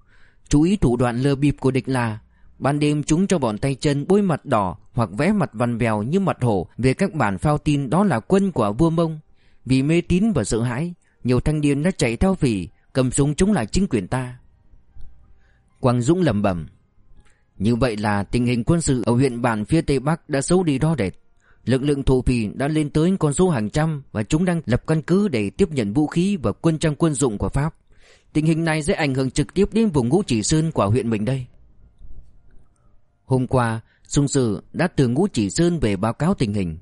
Chú ý thủ đoạn lừa bịp của địch là Ban đêm chúng cho bọn tay chân bôi mặt đỏ hoặc vẽ mặt vằn vèo như mặt hổ về các bản phao tin đó là quân của vua Mông. Vì mê tín và sợ hãi, nhiều thanh niên đã chạy theo phỉ, cầm súng chống lại chính quyền ta. Quang Dũng lẩm bẩm. Như vậy là tình hình quân sự ở huyện bản phía Tây Bắc đã xấu đi đo đệt. Lực lượng thổ phỉ đã lên tới con số hàng trăm và chúng đang lập căn cứ để tiếp nhận vũ khí và quân trang quân dụng của Pháp. Tình hình này sẽ ảnh hưởng trực tiếp đến vùng ngũ chỉ sơn của huyện mình đây. Hôm qua, Sung Sử đã từ ngũ chỉ sơn về báo cáo tình hình.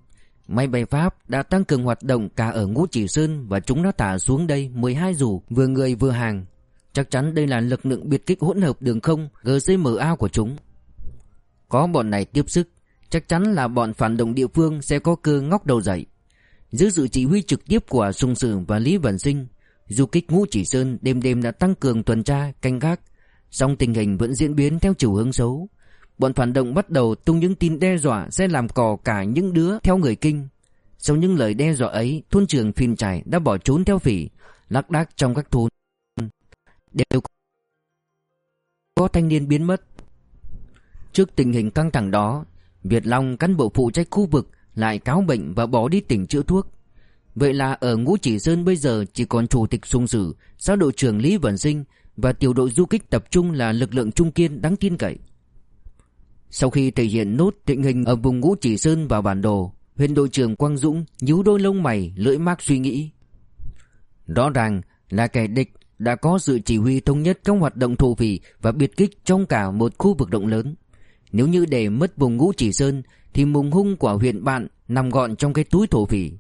Máy bay Pháp đã tăng cường hoạt động cả ở ngũ chỉ sơn và chúng đã thả xuống đây 12 dù vừa người vừa hàng. Chắc chắn đây là lực lượng biệt kích hỗn hợp đường không GCMA của chúng. Có bọn này tiếp sức, chắc chắn là bọn phản động địa phương sẽ có cơ ngóc đầu dậy. Dưới sự chỉ huy trực tiếp của Sung Sử và Lý Vân Sinh, du kích ngũ chỉ sơn đêm đêm đã tăng cường tuần tra, canh gác. Song tình hình vẫn diễn biến theo chiều hướng xấu. Bọn phản động bắt đầu tung những tin đe dọa sẽ làm cò cả những đứa theo người kinh. Sau những lời đe dọa ấy, thôn trưởng phim trải đã bỏ trốn theo phỉ, lác đác trong các thôn. Đều có thanh niên biến mất. Trước tình hình căng thẳng đó, Việt Long cán bộ phụ trách khu vực lại cáo bệnh và bỏ đi tỉnh chữa thuốc. Vậy là ở Ngũ Chỉ Sơn bây giờ chỉ còn chủ tịch Sung Sử, xã đội trưởng Lý Vân Sinh và tiểu đội du kích tập trung là lực lượng trung kiên đáng tin cậy. Sau khi thể hiện nốt tình hình ở vùng Ngũ Chỉ Sơn vào bản đồ, huyện đội trưởng Quang Dũng nhíu đôi lông mày lưỡi mác suy nghĩ. Rõ ràng là kẻ địch đã có sự chỉ huy thống nhất trong hoạt động thổ phỉ và biệt kích trong cả một khu vực rộng lớn. Nếu như để mất vùng Ngũ Chỉ Sơn thì mùng hung của huyện bạn nằm gọn trong cái túi thổ phỉ.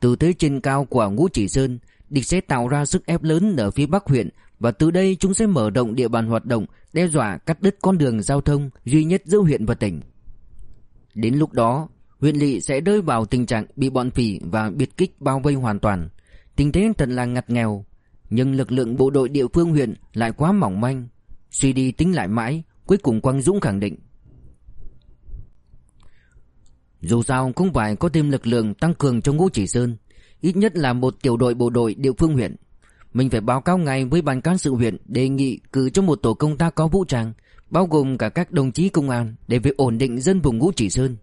Từ thế trên cao của Ngũ Chỉ Sơn, địch sẽ tạo ra sức ép lớn ở phía bắc huyện và từ đây chúng sẽ mở rộng địa bàn hoạt động, đe dọa cắt đứt con đường giao thông duy nhất giữa huyện và tỉnh. Đến lúc đó, huyện lỵ sẽ rơi vào tình trạng bị bọn phỉ và biệt kích bao vây hoàn toàn. Tình thế thật là ngặt nghèo, nhưng lực lượng bộ đội địa phương huyện lại quá mỏng manh. Suy đi tính lại mãi, cuối cùng Quang Dũng khẳng định. Dù sao cũng phải có thêm lực lượng tăng cường cho ngũ chỉ sơn, ít nhất là một tiểu đội bộ đội địa phương huyện. Mình phải báo cáo ngay với ban cán sự huyện đề nghị cử cho một tổ công tác có vũ trang, bao gồm cả các đồng chí công an để việc ổn định dân vùng ngũ chỉ sơn.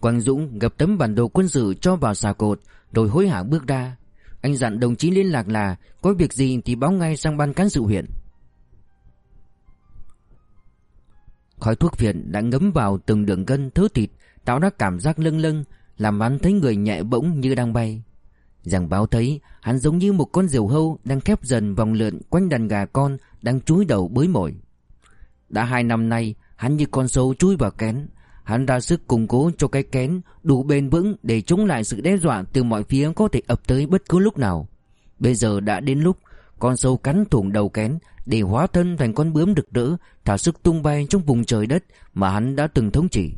Quang Dũng gập tấm bản đồ quân sự cho vào xà cột rồi hối hả bước ra. Anh dặn đồng chí liên lạc là có việc gì thì báo ngay sang ban cán sự huyện. Khói thuốc phiện đã ngấm vào từng đường gân thớ thịt tạo ra cảm giác lâng lâng làm hắn thấy người nhẹ bỗng như đang bay. Giảng báo thấy, hắn giống như một con diều hâu đang khép dần vòng lượn quanh đàn gà con đang chúi đầu bới mồi. Đã hai năm nay, hắn như con sâu chui vào kén. Hắn ra sức củng cố cho cái kén đủ bền vững để chống lại sự đe dọa từ mọi phía có thể ập tới bất cứ lúc nào. Bây giờ đã đến lúc, con sâu cắn thủng đầu kén để hóa thân thành con bướm rực rỡ, thả sức tung bay trong vùng trời đất mà hắn đã từng thống trị.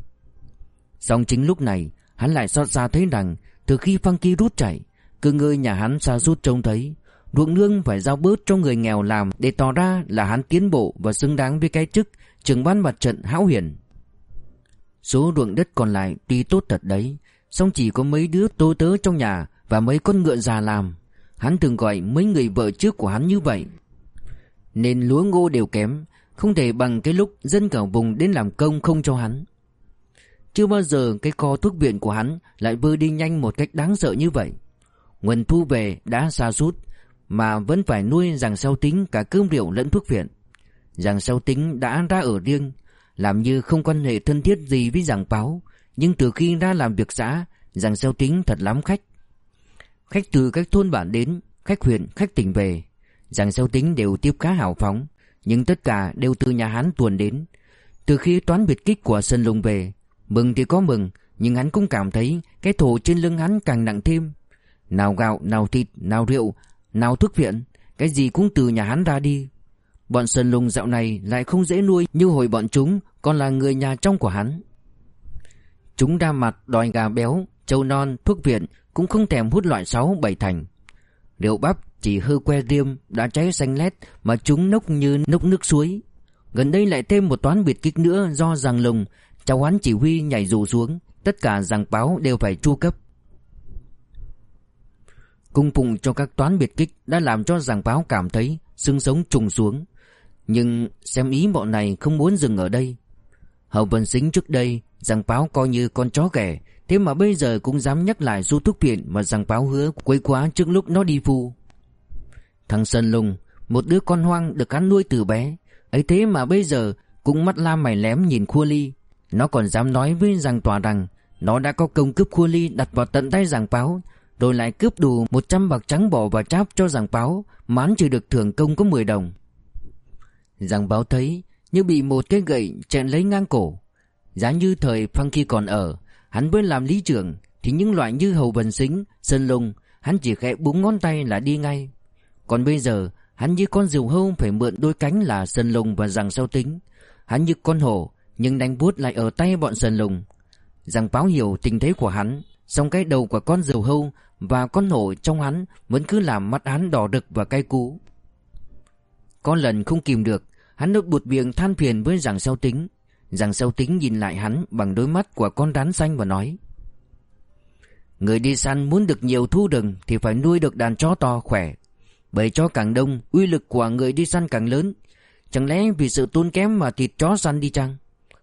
Song chính lúc này, hắn lại xót xa thấy rằng từ khi Funky rút chạy cứ ngơi nhà hắn xa rút trông thấy ruộng nương phải giao bớt cho người nghèo làm để tỏ ra là hắn tiến bộ và xứng đáng với cái chức trưởng ban mặt trận hão huyền. Số ruộng đất còn lại tuy tốt thật đấy, song chỉ có mấy đứa tô tớ trong nhà và mấy con ngựa già làm. Hắn thường gọi mấy người vợ trước của hắn như vậy. Nên lúa ngô đều kém, Không thể bằng cái lúc dân cả vùng đến làm công không cho hắn Chưa bao giờ cái kho thuốc viện của hắn Lại vơi đi nhanh một cách đáng sợ như vậy Nguồn thu về đã xa sút Mà vẫn phải nuôi rằng sau tính cả cơm rượu lẫn thuốc viện. Rằng sau tính đã ra ở riêng Làm như không quan hệ thân thiết gì với rằng báo Nhưng từ khi ra làm việc xã Rằng sau tính thật lắm khách. Khách từ các thôn bản đến Khách huyện, khách tỉnh về Rằng sau tính đều tiếp khá hào phóng Nhưng tất cả đều từ nhà hắn tuồn đến. Từ khi toán biệt kích của Sơn Lùng về Mừng thì có mừng Nhưng hắn cũng cảm thấy Cái thổ trên lưng hắn càng nặng thêm. Nào gạo, nào thịt, nào rượu Nào thuốc viện Cái gì cũng từ nhà hắn ra đi Bọn Sơn Lùng dạo này lại không dễ nuôi Như hồi bọn chúng Còn là người nhà trong của hắn Chúng đa mặt đòi gà béo trâu non, thuốc viện Cũng không thèm hút loại sáu bảy thành Rượu bắp chỉ hư que riêm đã cháy xanh lét mà chúng nốc như nốc nước suối. Gần đây lại thêm một toán biệt kích nữa do giàng lùng, cháu hắn chỉ huy nhảy dù xuống, tất cả giàng báo đều phải chu cấp. Cung phụng cho các toán biệt kích đã làm cho giàng báo cảm thấy xương sống trùng xuống. Nhưng xem ý bọn này không muốn dừng ở đây. hầu Vân Sính trước đây, giàng báo coi như con chó ghẻ, thế mà bây giờ cũng dám nhắc lại du thuốc viện mà giàng báo hứa quấy quá trước lúc nó đi phu. Thằng Sơn Lùng Một đứa con hoang được hắn nuôi từ bé ấy thế mà bây giờ Cũng mắt la mày lém nhìn Khua Ly Nó còn dám nói với giảng tòa rằng Nó đã có công cướp Khua Ly đặt vào tận tay giảng báo rồi lại cướp đủ 100 bạc trắng bỏ vào cháp cho giảng báo Mán chỉ được thưởng công có 10 đồng. Giảng báo thấy Như bị một cái gậy chẹn lấy ngang cổ. Giá như thời Frankie khi còn ở Hắn mới làm lý trưởng Thì những loại như hầu bần xính, sơn lùng Hắn chỉ khẽ búng ngón tay là đi ngay. Còn bây giờ hắn như con diều hâu phải mượn đôi cánh là sơn lùng và rằng sau tính. Hắn như con hổ nhưng đánh bút lại ở tay bọn sơn lùng. Rằng báo hiểu tình thế của hắn song cái đầu của con diều hâu và con hổ trong hắn vẫn cứ làm mắt hắn đỏ đực và cay cú. Có lần không kìm được, Hắn nốt bụt miệng than phiền với rằng sau tính. Rằng sau tính nhìn lại hắn bằng đôi mắt của con rắn xanh và nói, Người đi săn muốn được nhiều thu rừng thì phải nuôi được đàn chó to khỏe. Bầy chó càng đông, Uy lực của người đi săn càng lớn. Chẳng lẽ vì sự tốn kém mà thịt chó săn đi chăng?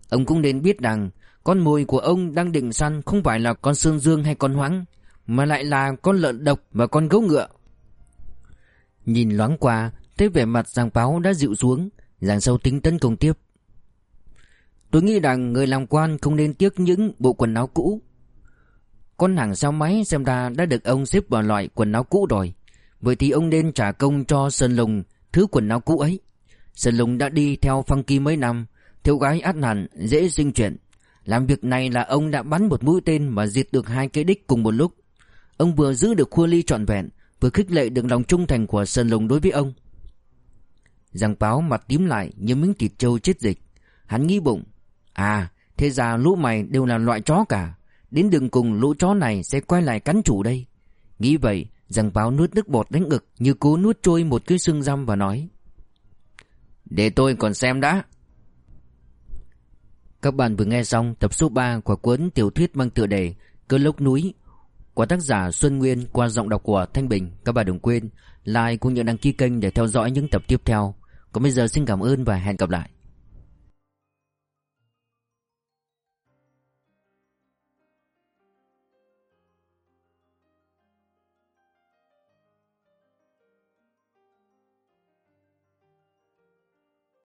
Ông cũng nên biết rằng con mồi của ông đang định săn Không phải là con sơn dương hay con hoáng, Mà lại là con lợn độc và con gấu ngựa. Nhìn loáng qua, Thấy vẻ mặt giang báo đã dịu xuống, Giang sâu tính tấn công tiếp. Tôi nghĩ rằng người làm quan không nên tiếc những bộ quần áo cũ. Con hàng sao máy xem ra đã được ông xếp vào loại quần áo cũ rồi. Vậy thì ông nên trả công cho Sơn Lùng Thứ quần áo cũ ấy. Sơn Lùng đã đi theo Phong Kỳ mấy năm, Thiếu gái át hẳn dễ sinh chuyện. Làm việc này là ông đã bắn một mũi tên Mà diệt được hai cái đích cùng một lúc. Ông vừa giữ được khua ly trọn vẹn, Vừa khích lệ được lòng trung thành của Sơn Lùng đối với ông. Giang báo mặt tím lại như miếng thịt trâu chết dịch. Hắn nghĩ bụng À thế ra lũ mày đều là loại chó cả. Đến đường cùng lũ chó này sẽ quay lại cắn chủ đây. Nghĩ vậy, Giang báo nuốt nước bọt đánh ngực Như cố nuốt trôi một cái xương răm và nói, Để tôi còn xem đã. Các bạn vừa nghe xong tập số 3 của cuốn tiểu thuyết mang tựa đề Cơ lốc núi của tác giả Xuân Nguyên qua giọng đọc của Thanh Bình. Các bạn đừng quên like cũng như đăng ký kênh để theo dõi những tập tiếp theo. Còn bây giờ xin cảm ơn và hẹn gặp lại.